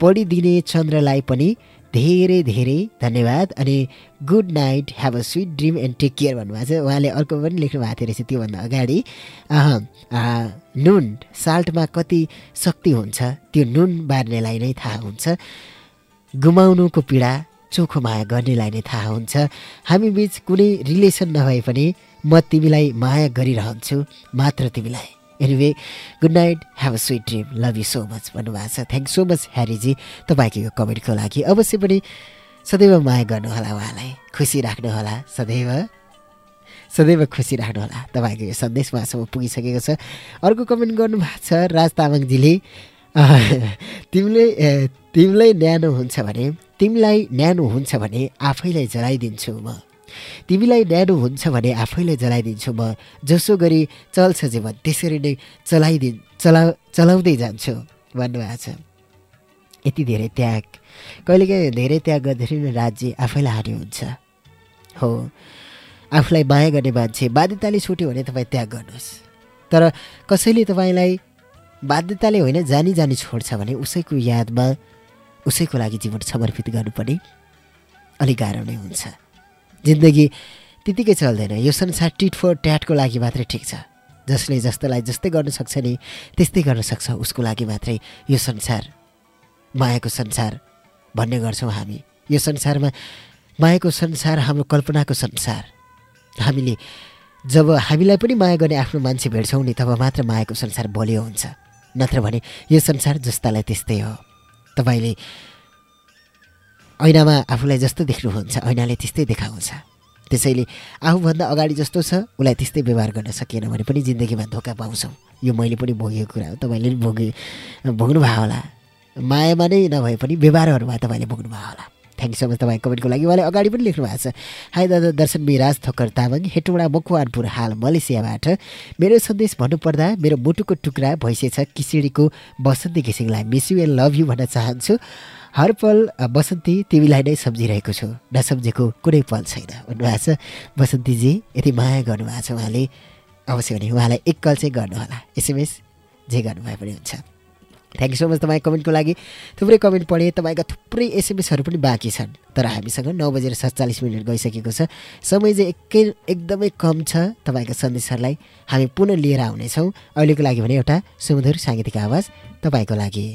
[SPEAKER 1] पढिदिने चन्द्रलाई पनि धेरै धेरै धन्यवाद अनि good night have a sweet dream and take care भन्नुभएको छ। उहाँले अर्को पनि लेख्नु भएको थियो रहेछ त्योभन्दा अगाडि। नुन साल्टमा कति शक्ति हुन्छ त्यो नुन बार्नेलाई नै थाहा हुन्छ। गुमाउनुको पीडा चोखो माया गर्नेलाई नै थाहा हुन्छ। हामी बिच कुनै रिलेसन नभए पनि म तिमीलाई माया गरिरहन्छु मात्र तिमीलाई। Anyway good night have a sweet dream love you so much भन्नुभएको छ थ्याङ्क सो मच ह्यारीजी तपाईँको कमेन्टको लागि अवश्य पनि सदैव माया गर्नुहोला उहाँलाई। खुसी राख्नुहोला सदैव। सदैव खुसी राख्नुहोला। तपाईँको यो सन्देश उहाँसम्म पुगिसकेको छ। अर्को कमेन्ट गर्नुभएको छ राज तामाङजीले। तिमीले तिमीलाई न्यानो हुन्छ भने तिमीलाई न्यानो हुन्छ भने आफैलाई जलाइदिन्छु म। तिमीलाई न्यानो हुन्छ भने आफैलाई जलाइदिन्छु म। जसो गरी चल्छ जीवन त्यसरी नै चलाइदिन् चला चलाउँदै जान्छु भन्नुभएको छ। यति धेरै त्याग। कहिलेकाहीँ धेरै त्याग गर्दाखेरि नै राज्य आफैलाई हानि हुन्छ। हो। आफूलाई माया गर्ने मान्छे बाध्यताले छुट्यो भने तपाईँ त्याग गर्नुहोस्। तर कसैले तपाईँलाई बाध्यताले होइन जानी जानी छोड्छ भने उसैको यादमा उसैको लागि जीवन समर्पित गर्नुपर्ने अलिक गाह्रो नै हुन्छ। जिन्दगी त्यतिकै चल्दैन। यो संसार टिट फर ट्याटको लागि मात्रै ठिक छ। जसले जस्तोलाई जस्तै गर्न सक्छ नि त्यस्तै गर्न सक्छ। उसको लागि मात्रै यो संसार मायाको संसार भन्ने गर्छौँ हामी। यो संसारमा मायाको संसार हाम्रो कल्पनाको संसार। हामीले जब हामीलाई पनि माया गर्ने आफ्नो मान्छे भेट्छौँ नि तब मात्र मायाको संसार बलियो हुन्छ। नत्र भने यो संसार जस्तालाई त्यस्तै हो। तपाईँले ऐनामा आफूलाई जस्तो देख्नुहुन्छ ऐनाले त्यस्तै देखाउँछ त्यसैले आफूभन्दा अगाडि जस्तो छ उसलाई त्यस्तै व्यवहार गर्न सकिएन भने पनि जिन्दगीमा धोका पाउँछौँ। यो मैले पनि भोगेको कुरा हो तपाईँले पनि भोगे भोग्नुभयो होला। मायामा नै नभए पनि व्यवहारहरूमा तपाईँले भोग्नुभयो होला। थ्याङ्क यू सो मच तपाईँ कमेन्टको लागि। उहाँले अगाडि पनि लेख्नु भएको छ हाई दादा दर्शन मिराज थक्कर तामाङ हेटौँडा मकवानपुर हाल मलेसियाबाट। मेरो सन्देश भन्नुपर्दा मेरो मुटुको टुक्रा भैँसे छ किसिडीको बसन्ती घिसिङलाई miss you and love you भन्न चाहन्छु। हर पल बसन्ती तिमीलाई नै सम्झिरहेको छु। नसम्झेको कुनै पल छैन। भन्नुभएको छ बसन्तीजी यति माया गर्नुभएको छ उहाँले। अवश्य भने उहाँलाई एक कल चाहिँ गर्नुहोला। एसएमएस जे गर्नुभए पनि हुन्छ। थ्याङ्क यू सो मच तपाईँ कमेन्टको लागि। थुप्रै कमेन्ट पढेँ तपाईँका थुप्रै एसएमएसहरू पनि बाँकी छन्। तर हामीसँग नौ बजेर सत्तालिस मिनट गइसकेको छ। समय चाहिँ एकै एकदमै कम छ तपाईँका सन्देशहरूलाई। हामी पुनः लिएर आउनेछौँ। अहिलेको लागि भने एउटा सुमधुर साङ्गीतिक आवाज तपाईँको लागि।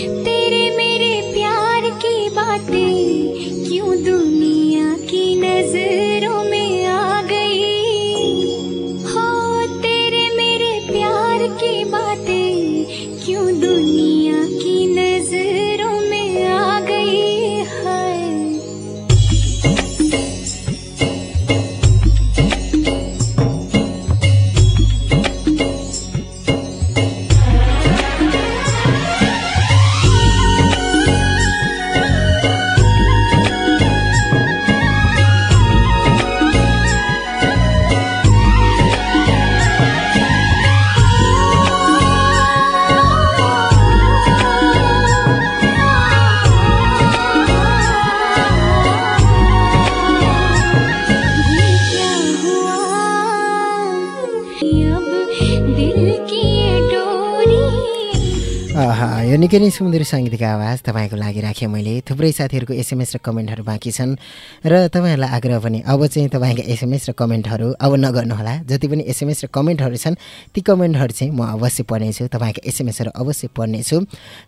[SPEAKER 2] ये
[SPEAKER 1] निकै नै सुन्दर साङ्गीतिक आवाज तपाईँको लागि राखेँ मैले। थुप्रै साथीहरूको एसएमएस र कमेन्टहरू बाँकी छन्। र तपाईँहरूलाई आग्रह पनि अब चाहिँ तपाईँका एसएमएस र कमेन्टहरू अब नगर्नुहोला। जति पनि एसएमएस र कमेन्टहरू छन् ती कमेन्टहरू चाहिँ म अवश्य पढ्नेछु। तपाईँका एसएमएसहरू अवश्य पढ्नेछु।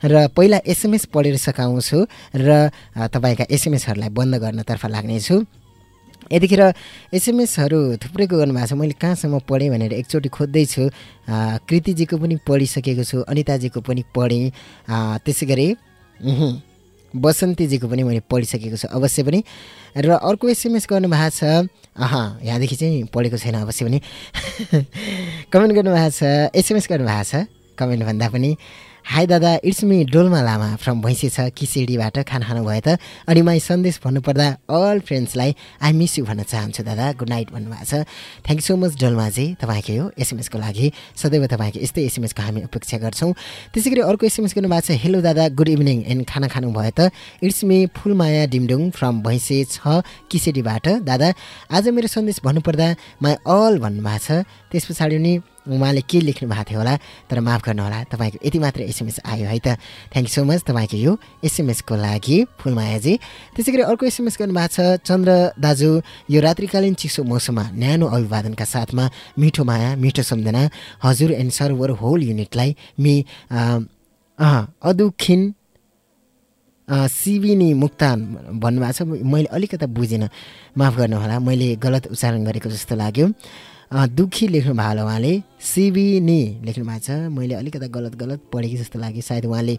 [SPEAKER 1] र पहिला एसएमएस पढेर सघाउँछु र तपाईँका एसएमएसहरूलाई बन्द गर्नतर्फ लाग्नेछु। यतिखेर एसएमएसहरू थुप्रैको गर्नुभएको छ। मैले कहाँसम्म पढेँ भनेर एकचोटि खोज्दैछु। कृतिजीको पनि पढिसकेको छु अनिताजीको पनि पढेँ। त्यसै गरी बसन्तीजीको पनि मैले पढिसकेको छु अवश्य पनि। र अर्को एसएमएस गर्नुभएको छ अह यहाँदेखि चाहिँ पढेको छैन अवश्य पनि। कमेन्ट गर्नुभएको छ एसएमएस गर्नुभएको छ कमेन्ट भन्दा पनि। हाई दादा it's me Dolma Lama from Bhainsi छ किसिडीबाट खाना खानु भयो त अनि माई सन्देश भन्नुपर्दा अल फ्रेन्ड्सलाई आई मिस यु भन्न चाहन्छु दादा गुड नाइट भन्नुभएको छ थ्याङ्क यू सो मच डोल्माजी तपाईँको यो एसएमएसको लागि सदैव तपाईँको यस्तै एसएमएसको हामी अपेक्षा गर्छौँ त्यसै गरी अर्को एसएमएस गर्नुभएको छ हेलो दादा गुड इभिनिङ एन्ड खाना खानु भयो त it's me Phulmaya Dimdung from Bhainse छ किसेडीबाट दादा आज मेरो सन्देश भन्नुपर्दा माई अल भन्नुभएको छ त्यस पछाडि नि उहाँले के लेख्नु भएको थियो होला तर माफ गर्नुहोला तपाईँको यति मात्र एसएमएस आयो है त। थ्याङ्क यू सो मच तपाईँको यो एसएमएसको लागि फुलमायाजी। त्यसै गरी अर्को एसएमएस गर्नुभएको छ चन्द्र दाजु यो रात्रिकालीन चिसो मौसममा न्यानो अभिवादनका साथमा मिठो माया मिठो सम्झना हजुर एन्ड सर्वर होल युनिटलाई मि अदुखिन सिबिनी मुक्तान भन्नुभएको छ मैले अलिकता बुझिनँ। माफ गर्नुहोला मैले गलत उच्चारण गरेको जस्तो लाग्यो। दुःखी लेख्नु भएको होला उहाँले। सिबिनी लेख्नु भएको छ। मैले अलिकता गलत गलत पढेँ जस्तो लाग्यो। सायद उहाँले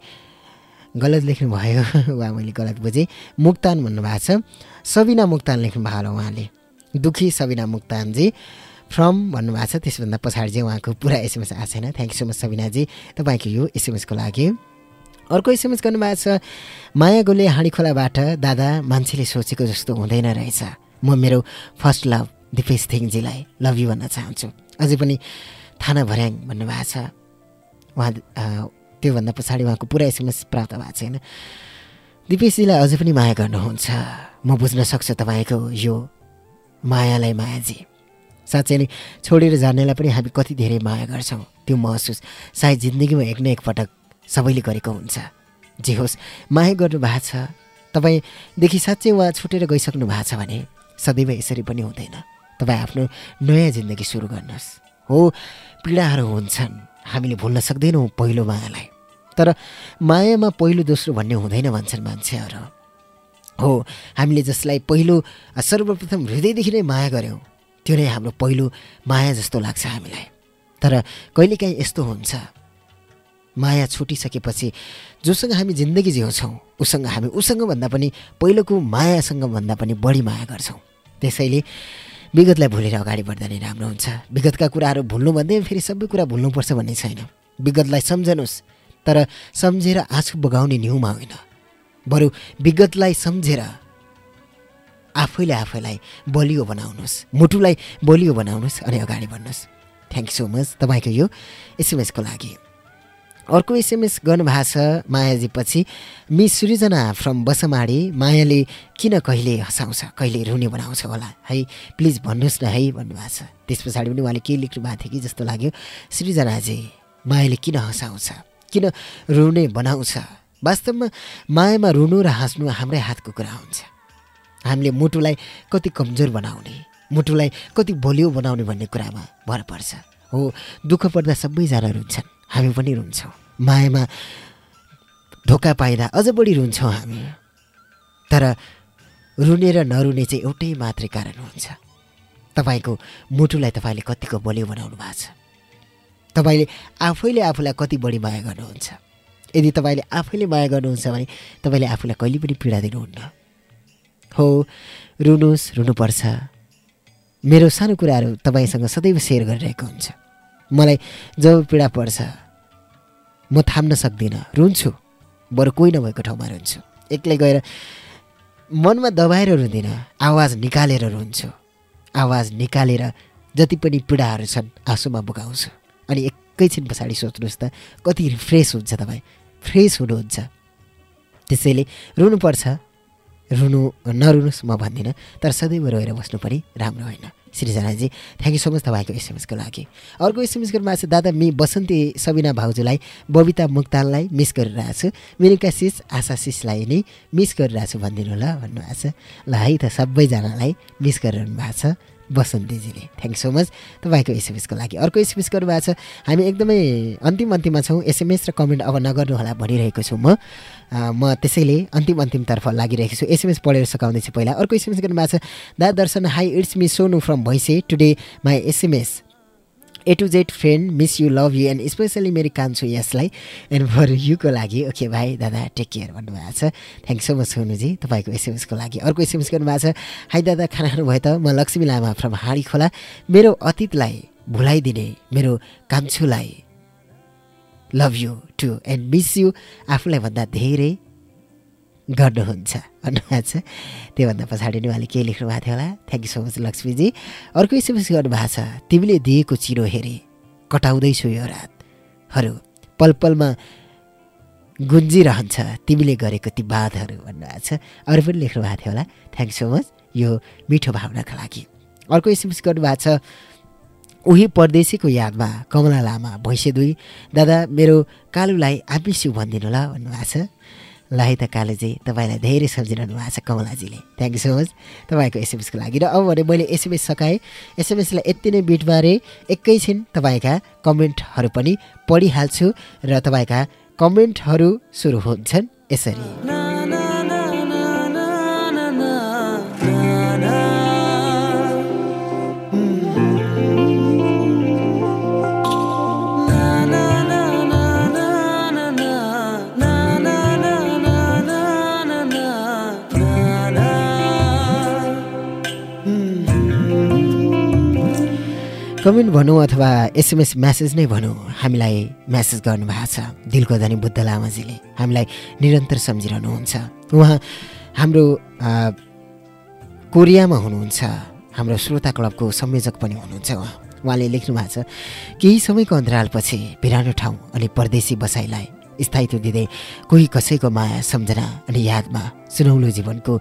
[SPEAKER 1] गलत लेख्नुभयो वा मैले गलत बुझेँ। मुक्तान भन्नुभएको छ। सबिना मुक्तान लेख्नु भएको होला उहाँले। दुःखी सबिना मुक्तानजी। फ्रम भन्नुभएको छ। त्यसभन्दा पछाडि चाहिँ उहाँको पुरा एसएमएस आएको छैन। Thank you so much सबिनाजी। तपाईँको यो एसएमएसको लागि। अर्को एसएमएस गर्नुभएको छ। माया गोले हाँडी खोलाबाट दादा मान्छेले सोचेको जस्तो हुँदैन रहेछ। म मेरो फर्स्ट लभ दिपेश थिङजीलाई लभ यु भन्न चाहन्छु। अझै पनि थाना भर्याङ भन्नुभएको छ। उहाँ त्योभन्दा पछाडि उहाँको पुरा एसएमएस प्राप्त भएको छैन। दिपेशजीलाई अझै पनि माया गर्नुहुन्छ। म बुझ्न सक्छु तपाईँको यो मायालाई मायाजी। साँच्चै नै छोडेर जानेलाई पनि हामी कति धेरै माया गर्छौँ। त्यो महसुस सायद जिन्दगीमा एक न एकपटक सबैले गरेको हुन्छ। जे होस् माया गर्नुभएको छ। तपाईँदेखि साँच्चै उहाँ छुटेर गइसक्नु भएको छ भने सदैव यसरी पनि हुँदैन। तपाईँ आफ्नो नयाँ जिन्दगी सुरु गर्नुहोस्। हो पीडाहरू हुन्छन्। हामीले भुल्न सक्दैनौँ पहिलो मायालाई। तर मायामा पहिलो दोस्रो भन्ने हुँदैन भन्छन् मान्छेहरू। हो हामीले जसलाई पहिलो सर्वप्रथम हृदयदेखि नै माया गऱ्यौँ त्यो नै हाम्रो पहिलो माया जस्तो लाग्छ हामीलाई। तर कहिलेकाहीँ यस्तो हुन्छ। माया छुटिसकेपछि जोसँग हामी जिन्दगी जिउँछौँ उसँग हामी उसँग भन्दा पनि पहिलोको मायासँग भन्दा पनि बढी माया गर्छौँ। त्यसैले विगतलाई भुलेर अगाडि बढ्दा नै राम्रो हुन्छ। विगतका कुराहरू भुल्नु भन्दै फेरि सबै कुरा भुल्नुपर्छ भन्ने छैन। विगतलाई सम्झनुहोस् तर सम्झेर आँसु बगाउने न्युमा होइन। बरु विगतलाई सम्झेर आफैले आफैलाई बलियो बनाउनुहोस् मुटुलाई बलियो बनाउनुहोस् अनि अगाडि बढ्नुहोस्। थ्याङ्क यू सो मच तपाईँको यो एसएमएसको लागि। अर्को एसएमएस गर्नुभएको छ मायाजी पछि मिस सृजना फ्रम बसमाडी मायाले किन कहिले हँसाउँछ कहिले रुने बनाउँछ होला है? प्लिज भन्नुहोस् न है भन्नुभएको छ। त्यस पछाडि पनि उहाँले के लेख्नु भएको थियो कि जस्तो लाग्यो। सृजनाजी मायाले किन हँसाउँछ? किन रुने बनाउँछ? वास्तवमा मायामा रुनु र हाँस्नु हाम्रै हातको कुरा हुन्छ। हामीले मुटुलाई कति कमजोर बनाउने मुटुलाई कति बलियो बनाउने भन्ने कुरामा भर पर्छ। हो दुःख पर्दा सबैजना रुन्छन् हामी पनि रुन्छौँ। मायामा धोका पाइँदा अझ बढी रुन्छौँ हामी। तर रुने र नरुने चाहिँ एउटै मात्रै कारण हुन्छ। तपाईँको मुटुलाई तपाईँले कतिको बलियो बनाउनु भएको छ? तपाईँले आफैले आफूलाई कति बढी माया गर्नुहुन्छ? यदि तपाईँले आफैले माया गर्नुहुन्छ भने तपाईँले आफूलाई कहिले पनि पीडा दिनुहुन्न। हो रुनुहोस् रुनुपर्छ। मेरो सानो कुराहरू तपाईँसँग सदैव सेयर गरिरहेको हुन्छ। मलाई जब पीडा पर्छ म थाम्न सक्दिनँ। रुन्छु। बरु कोही नभएको ठाउँमा रुन्छु। एक्लै गएर मनमा दबाएर रुँदिनँ। आवाज निकालेर रुन्छु। आवाज निकालेर जति पनि पीडाहरू छन् आँसुमा बोकाउँछु अनि एकैछिन पछाडि सोच्नुहोस् त कति फ्रेस हुन्छ तपाईँ। फ्रेस हुनुहुन्छ। त्यसैले रुनुपर्छ। रुनु नरुनुहोस् म भन्दिनँ। तर सदैव रोएर बस्नु पनि राम्रो होइन। सृजनाजी थ्याङ्क यू सो मच तपाईँको एसएमएसको लागि। अर्को एसएमएस गर्नुभएको छ दादा मि बसन्ती सबिना भाउजूलाई बबिता मुक्ताललाई मिस गरिरहेको छु। मिनिका सिस आशा सिसलाई नै मिस गरिरहेको छु भनिदिनु ल भन्नुभएको छ। ल है त सबैजनालाई मिस गरिरहनु भएको छ। बसन्तीजीले थ्याङ्क सो मच तपाईँको एसएमएसको लागि अर्को एसएमएस गर्नुभएको छ। हामी एकदमै अन्तिम अन्तिममा छौँ। एसएमएस र कमेन्ट अब नगर्नु होला भनिरहेको छु म। म त्यसैले अन्तिम अन्तिमतर्फ लागिरहेको छु। एसएमएस पढेर सघाउँदैछु पहिला अर्को एसएमएस गर्नुभएको छ। दा Darshan hi it's me Sonu from Bhainse today my SMS A to Z friend miss you love you and specially मेरो कान्छु यसलाई एन्ड फर युको लागि. ओके भाइ दादा टेक केयर भन्नुभएको छ. थ्याङ्क सो मच सोनुजी तपाईँको एसएमएसको लागि. अर्को एसएमएस गर्नुभएको छ। हाई दादा खाना खानुभयो त? म लक्ष्मी लामा फ्रम हाँडी खोला मेरो अतीतलाई भुलाइदिने मेरो कान्छुलाई love you too and miss you आफूलाई भन्दा धेरै गर्नुहुन्छ। भन्नुभएको छ। त्योभन्दा पछाडि नै उहाँले के लेख्नु भएको थियो होला? थ्याङ्क यू सो मच लक्ष्मीजी अर्को एसएमएस गर्नुभएको छ। तिमीले दिएको चिरो हेरे कटाउँदैछु यो रातहरू पल पलमा गुन्जिरहन्छ तिमीले गरेको ती बातहरू भन्नुभएको छ। अरू पनि लेख्नु भएको थियो होला। थ्याङ्क सो मच यो मिठो भावनाका लागि। अर्को एसएमएस गर्नुभएको छ। उही परदेशीको यादमा कमला लामा भैँसे दुई दादा मेरो कालुलाई आपिस्यु भनिदिनु ल भन्नुभएको छ। ल है त कालुजी तपाईँलाई धेरै सम्झिरहनु भएको छ कमलाजीले। थ्याङ्क यू सो मच तपाईँको एसएमएसको लागि र अब भने मैले एसएमएस सकाएँ एसएमएसलाई यति नै बिटबारे एकैछिन तपाईँका कमेन्टहरू पनि पढिहाल्छु र तपाईँका कमेन्टहरू सुरु हुन्छन् यसरी। कमेन्ट भनौँ अथवा एसएमएस म्यासेज नै भनौँ। हामीलाई म्यासेज गर्नुभएको छ। दिलको धनी बुद्ध लामाजीले हामीलाई निरन्तर सम्झिरहनुहुन्छ। उहाँ हाम्रो कोरियामा हुनुहुन्छ। हाम्रो श्रोता क्लबको संयोजक पनि हुनुहुन्छ उहाँ। उहाँले लेख्नु भएको छ केही समयको अन्तरालपछि बिरानो ठाउँ अनि परदेशी बसाइलाई स्थायित्व दिँदै कोही कसैको माया सम्झना अनि यादमा सुनौलो जीवनको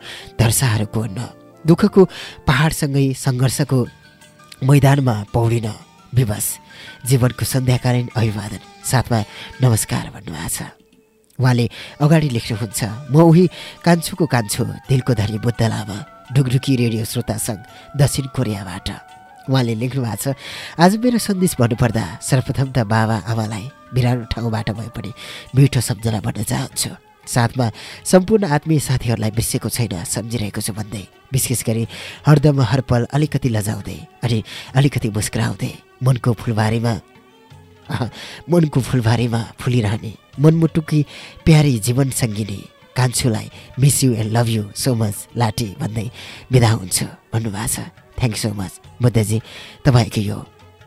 [SPEAKER 1] धर्साहरू कोर्न। दुःखको पहाडसँगै सङ्घर्षको मैदानमा पौडिन विवश जीवनको सन्ध्याकालीन अभिवादन। साथमा नमस्कार भन्नुभएको छ उहाँले अगाडि लेख्नुहुन्छ म उही कान्छुको कान्छो दिलको धनी बुद्ध लामा ढुकढुकी रेडियो श्रोता सङ्घ दक्षिण कोरियाबाट। उहाँले लेख्नु भएको छ आज मेरो सन्देश भन्नुपर्दा सर्वप्रथम त बाबा आमालाई बिरानो ठाउँबाट भए पनि मिठो सम्झना भन्न चाहन्छु। साथमा सम्पूर्ण आत्मीय साथीहरूलाई बिर्सेको छैन सम्झिरहेको छु भन्दै विशेष गरी हरदम हरपल अलिकति लजाउँदै अनि अलिकति मुस्कुराउँदै मनको फुलबारीमा मनको फुलबारीमा फुलिरहने मनमुटुकी प्यारी जीवन सङ्गिनी कान्छुलाई miss you and love you so much लाटी भन्दै बिदा हुन्छु भन्नुभएको छ। थ्याङ्क सो मच बुद्धजी तपाईँको यो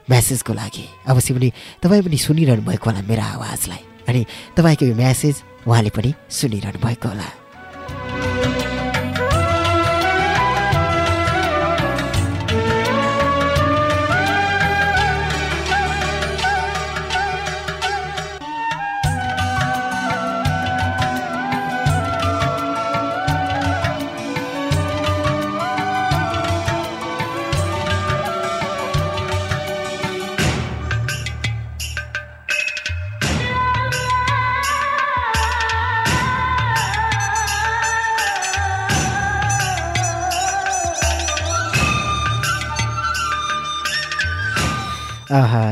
[SPEAKER 1] म्यासेजको लागि। अवश्य पनि तपाईँ पनि सुनिरहनु भएको होला मेरो आवाजलाई। अनि तपाईँको यो म्यासेज उहाँले पनि सुनिरहनु भएको होला।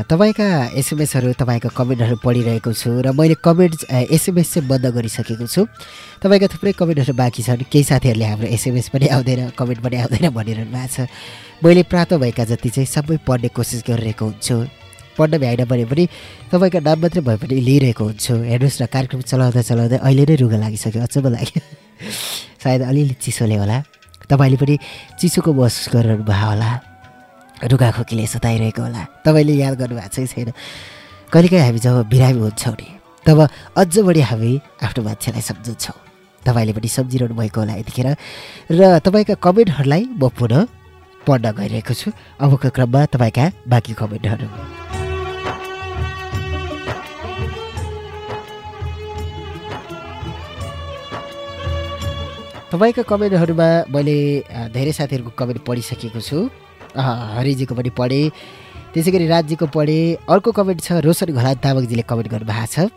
[SPEAKER 1] तपाईँका एसएमएसहरू तपाईँका कमेन्टहरू पढिरहेको छु र मैले कमेन्ट एसएमएस चाहिँ बन्द गरिसकेको छु। तपाईँका थुप्रै कमेन्टहरू बाँकी छन्। केही साथीहरूले हाम्रो एसएमएस पनि आउँदैन कमेन्ट पनि आउँदैन भनिरहनु भएको छ। मैले प्राप्त भएका जति चाहिँ सबै पढ्ने कोसिस गरिरहेको हुन्छु। पढ्न भ्याइन भने पनि तपाईँको नाम मात्रै भए पनि लिइरहेको हुन्छु। हेर्नुहोस् न कार्यक्रम चलाउँदा चलाउँदै अहिले नै रुगा लागिसक्यो। अचम्म लाग्यो। सायद अलिअलि चिसोले होला। तपाईँले पनि चिसोको महसुस गरिरहनु भयो होला। रुगाखोकीले सताइरहेको होला। तपाईँले याद गर्नुभएको चाहिँ छैन? कहिलेकाहीँ हामी जब बिरामी हुन्छौँ नि तब अझ बढी हामी आफ्नो मान्छेलाई सम्झन्छौँ। तपाईँले पनि सम्झिरहनु भएको होला यतिखेर। र तपाईँका कमेन्टहरूलाई म पुनः पढ्न गइरहेको छु। अबको क्रममा तपाईँका बाँकी कमेन्टहरू। तपाईँका कमेन्टहरूमा मैले धेरै साथीहरूको कमेन्ट पढिसकेको छु। हरिजीको पनि पढेँ। त्यसै गरी राजजीको पढेँ। अर्को कमेन्ट छ रोशन घोला तामाङजीले कमेन्ट गर्नुभएको छ।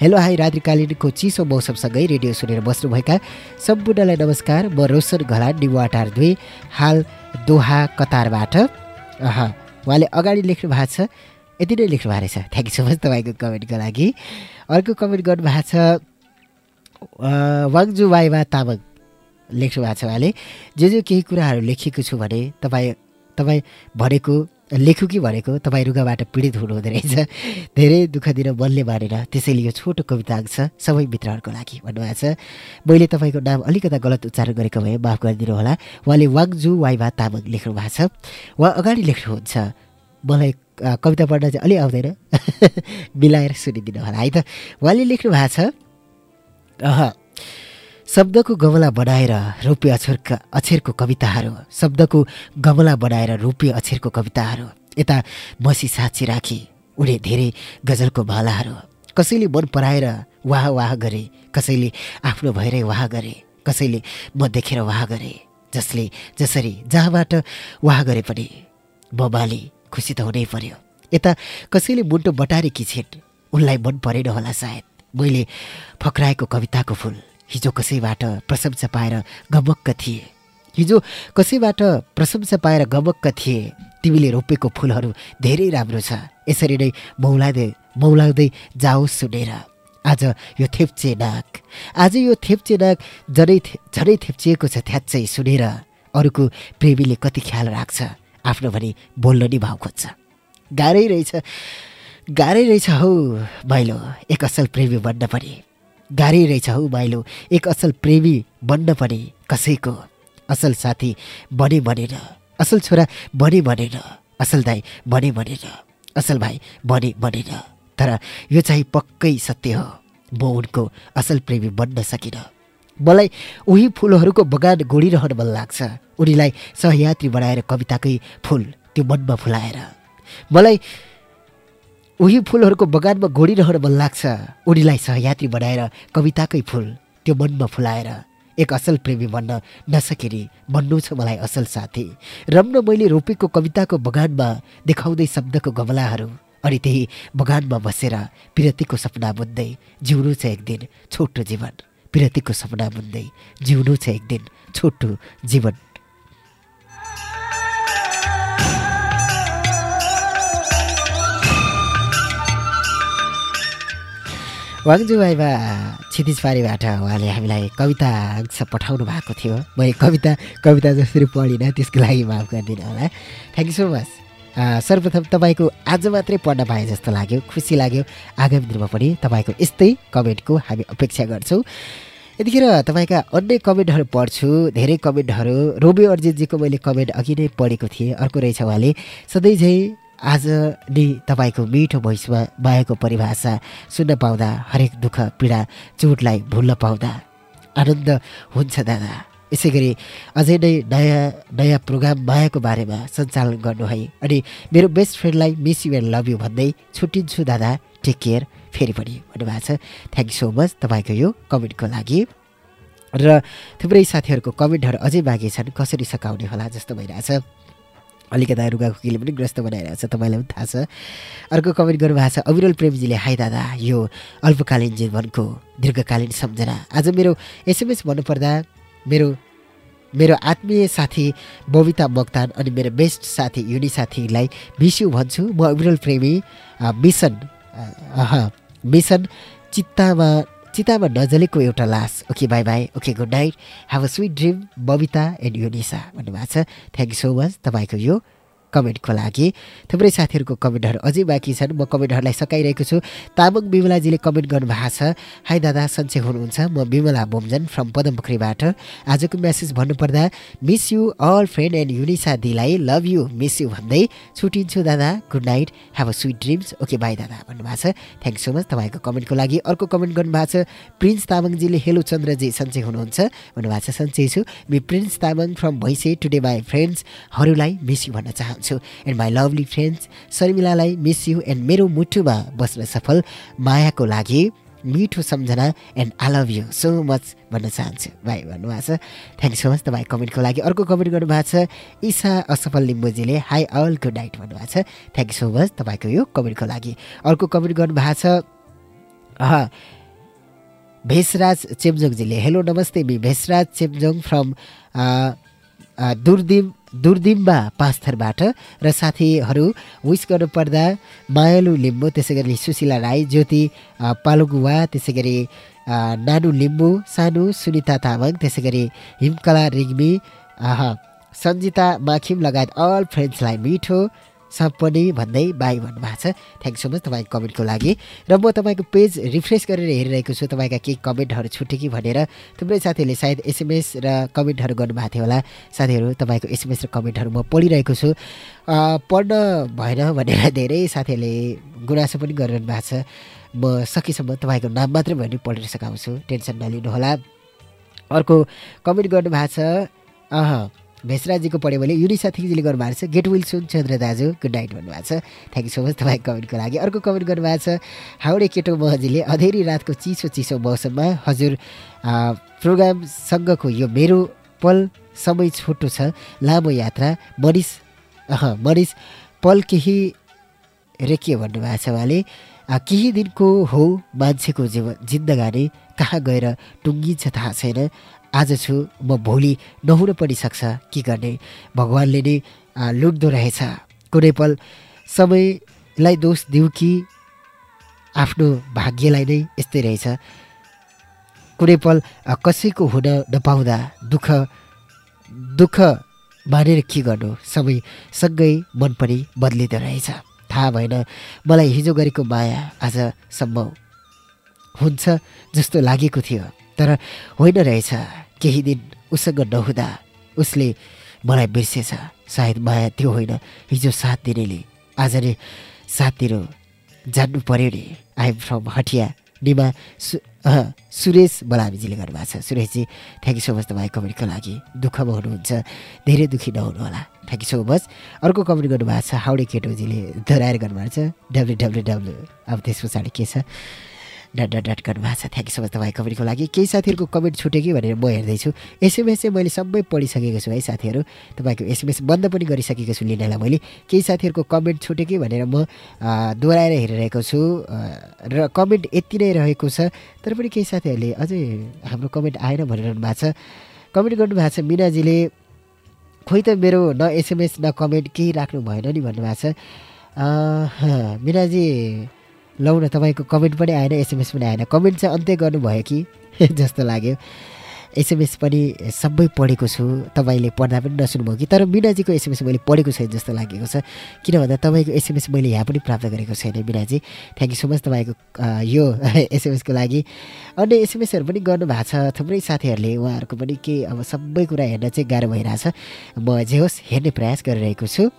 [SPEAKER 1] हेलो हाई रात्रिकालीनको चिसो मौसमसँगै रेडियो सुनेर बस्नुभएका सम्पूर्णलाई नमस्कार। म रोशन घला निवाटार दुई हाल दोहा कतारबाट। अह उहाँले अगाडि लेख्नु भएको छ। यति नै लेख्नु भएको रहेछ। थ्याङ्क यू सो मच तपाईँको कमेन्टको लागि। अर्को कमेन्ट गर्नुभएको छ वाङजु वाइवा तामाङ लेख्नु भएको छ उहाँले। जे जे केही कुराहरू लेखेको छु भने तपाईँ तपाईँ भनेको लेखु कि भनेको तपाईँ रुगाबाट पीडित हुनुहुँदो रहेछ। धेरै दुःख दिन मनले मानेर त्यसैले यो छोटो कविता अंश सबै मित्रहरूको लागि भन्नुभएको छ। मैले तपाईँको नाम अलिकता गलत उच्चारण गरेको भए माफ गरिदिनु होला उहाँले वाङजु वाइवा तामाङ लेख्नु भएको छ। उहाँ अगाडि लेख्नुहुन्छ। मलाई कविता पढ्न चाहिँ अलि आउँदैन। मिलाएर सुनिदिनु होला है त। उहाँले लेख्नु भएको छ शब्दको गमला बनाएर रोपे अक्षरका अक्षरको कविताहरू शब्दको गमला बनाएर रोपे अक्षरको कविताहरू यता मसी साँची राखी उडे धेरै गजलको मालाहरू कसैले मन पराएर वाह वाह गरे कसैले आफ्नो भएरै वाह गरे कसैले म देखेर वाह गरे जसले जसरी जहाँबाट वाह गरे पनि म खुसी त हुनै पर्यो। यता कसैले मुन्टो बटारेकी छिन् उनलाई मन परेन होला सायद मैले फक्राएको कविताको फुल। हिजो कसैबाट प्रशंसा पाएर गमक्क थिए। हिजो कसैबाट प्रशंसा पाएर गमक्क थिए। तिमीले रोपेको फुलहरू धेरै राम्रो छ। यसरी नै मौलाउँदै मौलाउँदै जाओस् सुनेर। आज यो थेप्चे नाक। आज यो थेप्चे नाक झनै झनै थेप्चिएको छ थ्याच्चै सुनेर। अरूको प्रेमीले कति ख्याल राख्छ। आफ्नो भने बोल्न नि भाव खोज्छ। गाह्रै रहेछ। गाह्रै रहेछ हौ माइलो। एक असल प्रेमी बन्न पनि। गाह्रै रहेछ हौ माइलो। एक असल प्रेमी बन्न पनि कसैको? असल साथी बने बनेर असल छोरा बने बनेर असल दाई बने बनेर असल भाइ बने बनेर तर यो चाहिँ पक्कै सत्य हो। म उनको असल प्रेमी बन्न सकिनँ। मलाई उही फुलहरूको बगान गोडिरहन मन लाग्छ। उनीलाई सहयात्री बनाएर कविताकै फुल त्यो मनमा फुलाएर। मलाई उही फुलहरूको बगानमा घोडिरहन मन लाग्छ। उनीलाई सहयात्री बनाएर कविताकै फुल त्यो मनमा फुलाएर एक असल प्रेमी बन्न नसकेरी बन्नु छ मलाई असल साथी। रम्न मैले रोपेको कविताको बगानमा देखाउँदै शब्दको गमलाहरू अनि त्यही बगानमा बसेर पिरतीको सपना बुन्दै जिउनु छ एक दिन छोटो जीवन। पिरतीको सपना बुन्दै जिउनु छ एक दिन छोटो जीवन। वाङजु भाइबा क्षितिजपारीबाट उहाँले हामीलाई कविता पठाउनु भएको थियो। मैले कविता कविता जसरी पढिनँ त्यसको लागि माफ गरिदिनु होला। थ्याङ्क यू सो मच सर्वप्रथम तपाईँको आज मात्रै पढ्न पाएँ जस्तो लाग्यो खुसी लाग्यो। आगामी दिनमा पनि तपाईँको यस्तै कमेन्टको हामी अपेक्षा गर्छौँ। यतिखेर तपाईँका अन्य कमेन्टहरू पढ्छु धेरै कमेन्टहरू। रोबी अर्जितजीको मैले कमेन्ट अघि नै पढेको थिएँ अर्को रहेछ उहाँले। सधैँ आज नि तपाईँको मिठो भोइसमा मायाको परिभाषा सुन्न पाउँदा हरेक दुःख पीडा चोटलाई भुल्न पाउँदा आनन्द हुन्छ दादा। यसै गरी अझै नै नयाँ नयाँ प्रोग्राम मायाको बारेमा सञ्चालन गर्नु है अनि मेरो best फ्रेन्डलाई miss you and love you भन्दै छुट्टिन्छु दादा। टेक केयर फेरि पनि भन्नुभएको छ। थ्याङ्क यू सो मच तपाईँको यो कमेन्टको लागि। र थुप्रै साथीहरूको कमेन्टहरू अझै बाँकी छन्। कसरी सकाउने होला जस्तो भइरहेछ। अलिकता रुगाखुकीले पनि ग्रस्त बनाइरहेको छ तपाईँलाई पनि थाहा छ। अर्को कमेन्ट गर्नुभएको छ अविरल प्रेमजीले हाई दादा यो अल्पकालीन जीवनको दीर्घकालीन सम्झना। आज मेरो एसएमएस भन्नुपर्दा मेरो मेरो आत्मीय साथी बबिता मोक्तान अनि मेरो बेस्ट साथी युनि साथीलाई मिस यु भन्छु। म अविरल प्रेमी मिसन मिसन चित्तामा चितामा नजलेको एउटा लास। Okay bye bye. Okay good night. Have a sweet dream Babita and Yunisa भन्नुभएको छ। थ्याङ्क यू सो मच तपाईँको यो कमेन्टको लागि। थुप्रै साथीहरूको कमेन्टहरू अझै बाँकी छन्। म कमेन्टहरूलाई सकाइरहेको छु। तामाङ बिमलाजीले कमेन्ट गर्नुभएको छ हाई दादा सन्चै हुनुहुन्छ। म बिमला बोमजन फ्रम पदमपोखरीबाट आजको म्यासेज भन्नुपर्दा miss you all friend and Yunisa दिलाई लभ यु मिस यु भन्दै छुट्टिन्छु दादा। Good night have a sweet dreams okay bye दादा भन्नुभएको छ। थ्याङ्क सो मच तपाईँको कमेन्टको लागि। अर्को कमेन्ट गर्नुभएको छ प्रिन्स तामाङजीले हेलो चन्द्रजी सन्चै हुनुहुन्छ भन्नुभएको छ। सन्चै छु। Me Prince Tamang from Bhainse today my फ्रेन्ड्सहरूलाई miss you भन्न चाहन्छु। एन्ड माई लभली फ्रेन्ड्स शर्मिलालाई मिस यु एन्ड मेरो मुटुमा बस्न सफल मायाको लागि मिठो सम्झना and I love you so much भन्न चाहन्छु। भाइ भन्नुभएको छ। थ्याङ्क यू सो मच तपाईँ कमेन्टको लागि अर्को कमेन्ट गर्नुभएको छ। ईसा असफल लिम्बुजीले हाई अल गुड नाइट भन्नुभएको छ। थ्याङ्क यू सो मच तपाईँको यो कमेन्टको लागि। अर्को कमेन्ट गर्नुभएको छ भेषराज चेम्जोङजीले हेलो नमस्ते मि भेषराज चेम्जोङ फ्रम दुर्दिम दुर्दिम्बा पाँचथरबाट र साथीहरू विस गर्नुपर्दा मायालु लिम्बू त्यसै गरी सुशीला राई ज्योति पालुगुवा त्यसै गरी नानु लिम्बू सानु सुनिता तामाङ त्यसै गरी हिमकला रिग्मी सन्जिता माखिम लगायत अल फ्रेन्ड्सलाई मिठो सपनी भन्दै बाई भन्नुभएको छ। थ्याङ्क सो मच तपाईँको कमेन्टको लागि। र म तपाईँको पेज रिफ्रेस गरेर हेरिरहेको छु। तपाईँका केही कमेन्टहरू छुट्यो कि भनेर। थुप्रै साथीहरूले सायद एसएमएस र कमेन्टहरू गर्नुभएको थियो होला। साथीहरू तपाईँको एसएमएस र कमेन्टहरू म पढिरहेको छु। पढ्न भएन भनेर धेरै साथीहरूले गुनासो पनि गरिरहनु भएको छ। म सकेसम्म तपाईँको नाम मात्रै भए पनि पढेर सघाउँछु टेन्सन नलिनुहोला। अर्को कमेन्ट गर्नुभएको छ। अह भेषराजीको पढ्यो भने युनिसा थिङजीले गर्नुभएको छ गेट विल सुन चन्द्र दाजु गुड नाइट भन्नुभएको छ। थ्याङ्क यू सो मच तपाईँको कमेन्टको लागि। अर्को कमेन्ट गर्नुभएको छ हाउडे केटो महजीले अधेरी रातको चिसो चिसो मौसममा हजुर प्रोग्रामसँगको यो मेरो पल समय छोटो छ लामो यात्रा मनिष अह मनिष पल केही रे के भन्नुभएको छ उहाँले केही दिनको हो मान्छेको जीवन जिन्दगानी कहाँ गएर टुङ्गिन्छ थाहा छैन। आज छु म भोलि नहुन पनि सक्छ के गर्ने? भगवान्ले नै लुट्दो रहेछ। कुनै पल समयलाई दोष दिउ कि आफ्नो भाग्यलाई नै यस्तै रहेछ? कुनै पल कसैको हुन नपाउँदा दुःख दुःख मानेर के गर्नु? समय सँगै मन पनि बदलिँदो रहेछ। थाहा भएन मलाई हिजो गरेको माया आजसम्म हुन्छ जस्तो लागेको थियो। तर होइन रहेछ। केही दिन उसँग नहुँदा उसले मलाई बिर्सेछ। सायद माया त्यो होइन। हिजो साथ दिनेले। आज नै साथ दिनु जान्नु पर्यो नि। I'm from Hatiya. निमा सु सुरेश बलामीजीले गर्नुभएको छ। सुरेशजी थ्याङ्क यू सो मच तपाईँ कमेन्टको लागि। दुःखमा हुनुहुन्छ। धेरै दुःखी नहुनु होला। थ्याङ्क यू सो मच अर्को कमेन्ट गर्नुभएको छ। हाउडे केटोजीले दोहोऱ्याएर गर्नुभएको छ। डब्लु डब्लु डब्लु अब त्यस पछाडि के छ? डट डट डट गर्नुभएको छ। थ्याङ्क सो मच तपाईँ कमेन्टको लागि। केही साथीहरूको कमेन्ट छुट्यो कि भनेर म हेर्दैछु। एसएमएस चाहिँ मैले सबै पढिसकेको छु है साथीहरू। तपाईँको एसएमएस बन्द पनि गरिसकेको छु लिनलाई मैले। केही साथीहरूको कमेन्ट छुट्यो कि भनेर म दोहोऱ्याएर हेरिरहेको छु। र कमेन्ट यति नै रहेको छ। तर पनि केही साथीहरूले अझै हाम्रो कमेन्ट आएन भनिरहनु भएको छ। कमेन्ट गर्नुभएको छ मिनाजीले खोइ त मेरो न एसएमएस न कमेन्ट केही राख्नु भएन नि भन्नुभएको छ। मिनाजी लौ न तपाईँको कमेन्ट पनि आएन एसएमएस पनि आएन। कमेन्ट चाहिँ अन्त्य गर्नुभयो कि? जस्तो लाग्यो। एसएमएस पनि सबै पढेको छु तपाईँले पढ्दा पनि नसुन्नुभयो कि? तर मिनाजीको एसएमएस मैले पढेको छैन जस्तो लागेको छ। किन भन्दा तपाईँको एसएमएस मैले यहाँ पनि प्राप्त गरेको छैन मिनाजी। थ्याङ्क यू सो मच तपाईँको यो एसएमएसको लागि। अन्य एसएमएसहरू पनि गर्नुभएको छ। थुप्रै साथीहरूले उहाँहरूको पनि के अब सबै कुरा हेर्न चाहिँ गाह्रो भइरहेछ। म जे होस् हेर्ने प्रयास गरिरहेको छु।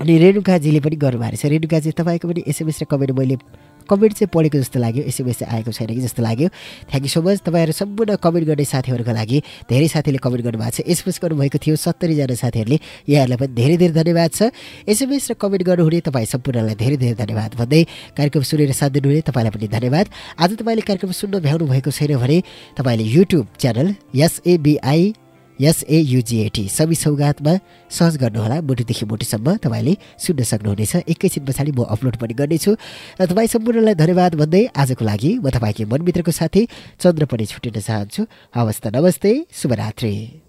[SPEAKER 1] अनि रेणुकाजीले पनि गर्नुभएको रहेछ रेणुकाजी तपाईँको पनि एसएमएस र कमेन्ट मैले कमेन्ट चाहिँ पढेको जस्तो लाग्यो एसएमएस चाहिँ आएको छैन कि जस्तो लाग्यो। थ्याङ्क यू सो मच तपाईँहरू सम्पूर्ण कमेन्ट गर्ने साथीहरूको लागि धेरै साथीले कमेन्ट गर्नुभएको छ। एसएमएस गर्नुभएको थियो सत्तरीजना साथीहरूले। यहाँहरूलाई पनि धेरै धेरै धन्यवाद छ। एसएमएस र कमेन्ट गर्नुहुने तपाईँ सम्पूर्णलाई धेरै धेरै धन्यवाद भन्दै कार्यक्रम सुनेर साथ दिनुहुने तपाईँलाई पनि धन्यवाद। आज तपाईँले कार्यक्रम सुन्न भ्याउनु भएको छैन भने तपाईँले युट्युब च्यानल एसएबिआई एसएयुजिएटी सबै सौगातमा सर्च गर्नुहोला मुटुदेखि मुटुसम्म तपाईँले सुन्न सक्नुहुनेछ। एकैछिन पछाडि म अपलोड पनि गर्नेछु। र तपाईँ सम्पूर्णलाई धन्यवाद भन्दै आजको लागि म तपाईँकै मनमित्रको साथी चन्द्र पनि छुटिन चाहन्छु। हवस् त नमस्ते शुभरात्री।